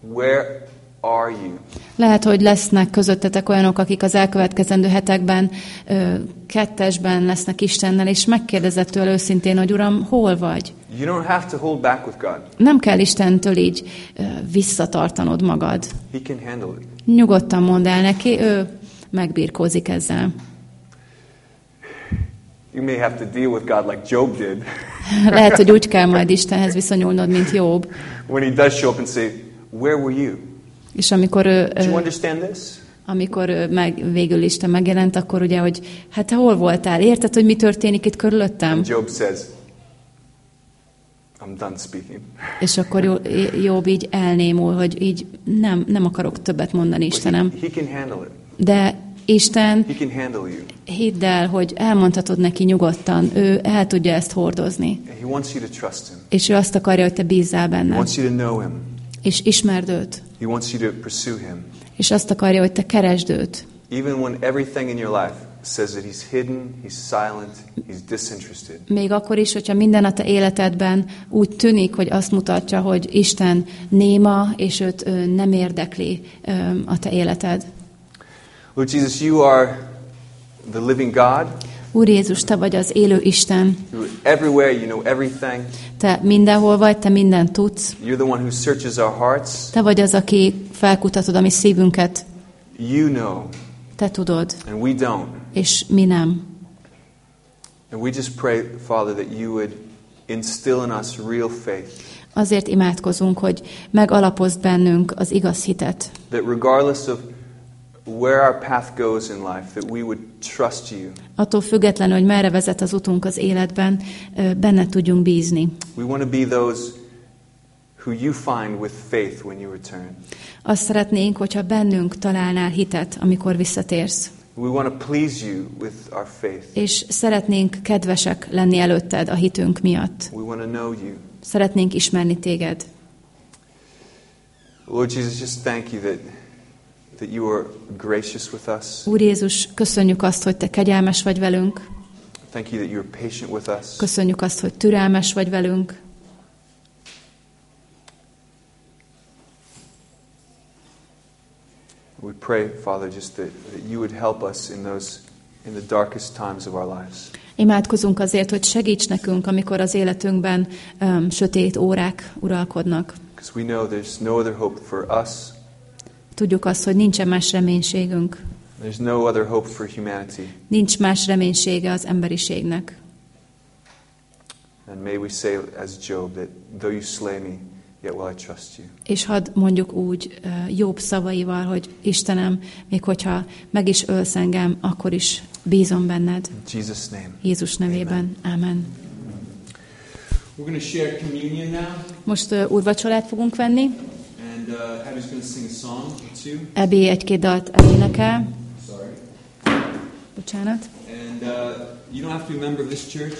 "Where are you?" Lehet, hogy lesznek közöttetek olyanok, akik az elkövetkezendő hetekben ö, kettesben lesznek Istennel, és megkérdezett tőle őszintén, hogy Uram, hol vagy? You don't have to hold back with God. Nem kell Istentől így ö, visszatartanod magad. He can handle it. Nyugodtan mondd el neki, ő megbirkózik ezzel. You may have to deal with God like Job did Lehet, hogy úgy kell majd Istenhez viszonyulnod, mint Jobb. when he does show up and say, "Where were you? És amikor ő, Do you ö, understand this?" amikor meg, végül Isten megjelent, akkor ugye, hogy hát te hol voltál? Érted, hogy mi történik itt körülöttem? And Job says, "I'm done speaking." És akkor Jobb így elnémul, hogy így nem, nem akarok többet mondani Istenem. he, he can handle it. De Isten, He can handle you. hidd el, hogy elmondhatod neki nyugodtan, ő el tudja ezt hordozni. And he wants you to trust him. És ő azt akarja, hogy te bízzál He benne. wants you to know him. És ismerd őt. He wants you to pursue him. És azt akarja, hogy te keresd őt. Even when everything in your life says that he's hidden, he's silent, he's disinterested. Még akkor is, hogyha minden a te életedben úgy tűnik, hogy azt mutatja, hogy Isten néma, és őt nem érdekli a te életed. Lord Jesus, you are the living God. Úr Jézus, te vagy az élő Isten. Everywhere, you know everything. Te mindenhol vagy, te mindent tudsz. You're the one who searches our hearts. Te vagy az, aki felkutatod a mi szívünket. You know, Te tudod, and we don't. és mi nem. And we just pray, Father, that you would instill in us real faith. Azért imádkozunk, hogy megalapozd bennünk az igaz hitet. That regardless of where our path goes in life, that we would trust you. Attól függetlenül, hogy merre vezet az utunk az életben, benne tudjunk bízni. We want to be those who you find with faith when you return. Azt szeretnénk, hogyha bennünk találnál hitet, amikor visszatérsz. We want to please you with our faith. És szeretnénk kedvesek lenni előtted a hitünk miatt. We want to know you. Szeretnénk ismerni téged. Lord Jesus, just thank you that, that you are gracious with us. Úr Jézus, köszönjük azt, hogy te kegyelmes vagy velünk. Thank you that you are patient with us. Köszönjük azt, hogy türelmes vagy velünk. We pray, Father, just that, that you would help us in those in the darkest times of our lives. Imádkozunk azért, hogy segíts nekünk, amikor az életünkben um, sötét órák uralkodnak. Because we know there's no other hope for us, Tudjuk azt, hogy nincsen más reménységünk, there's no other hope for humanity. nincs más reménysége az emberiségnek. And may we say, as Job, that though you slay me, yet will I trust you. És hadd mondjuk úgy uh, Jobb szavaival, hogy Istenem, még hogyha meg is ölsz engem, akkor is bízom benned. In Jesus' name. Jézus nevében. Amen. We're going to share communion now, Most uh, úrvacsorát fogunk venni. And uh, Abby's going to sing a song or two. Ebi egy-két dalt elénekel. Sorry. Bocsánat. And uh, you don't have to be a member of this church.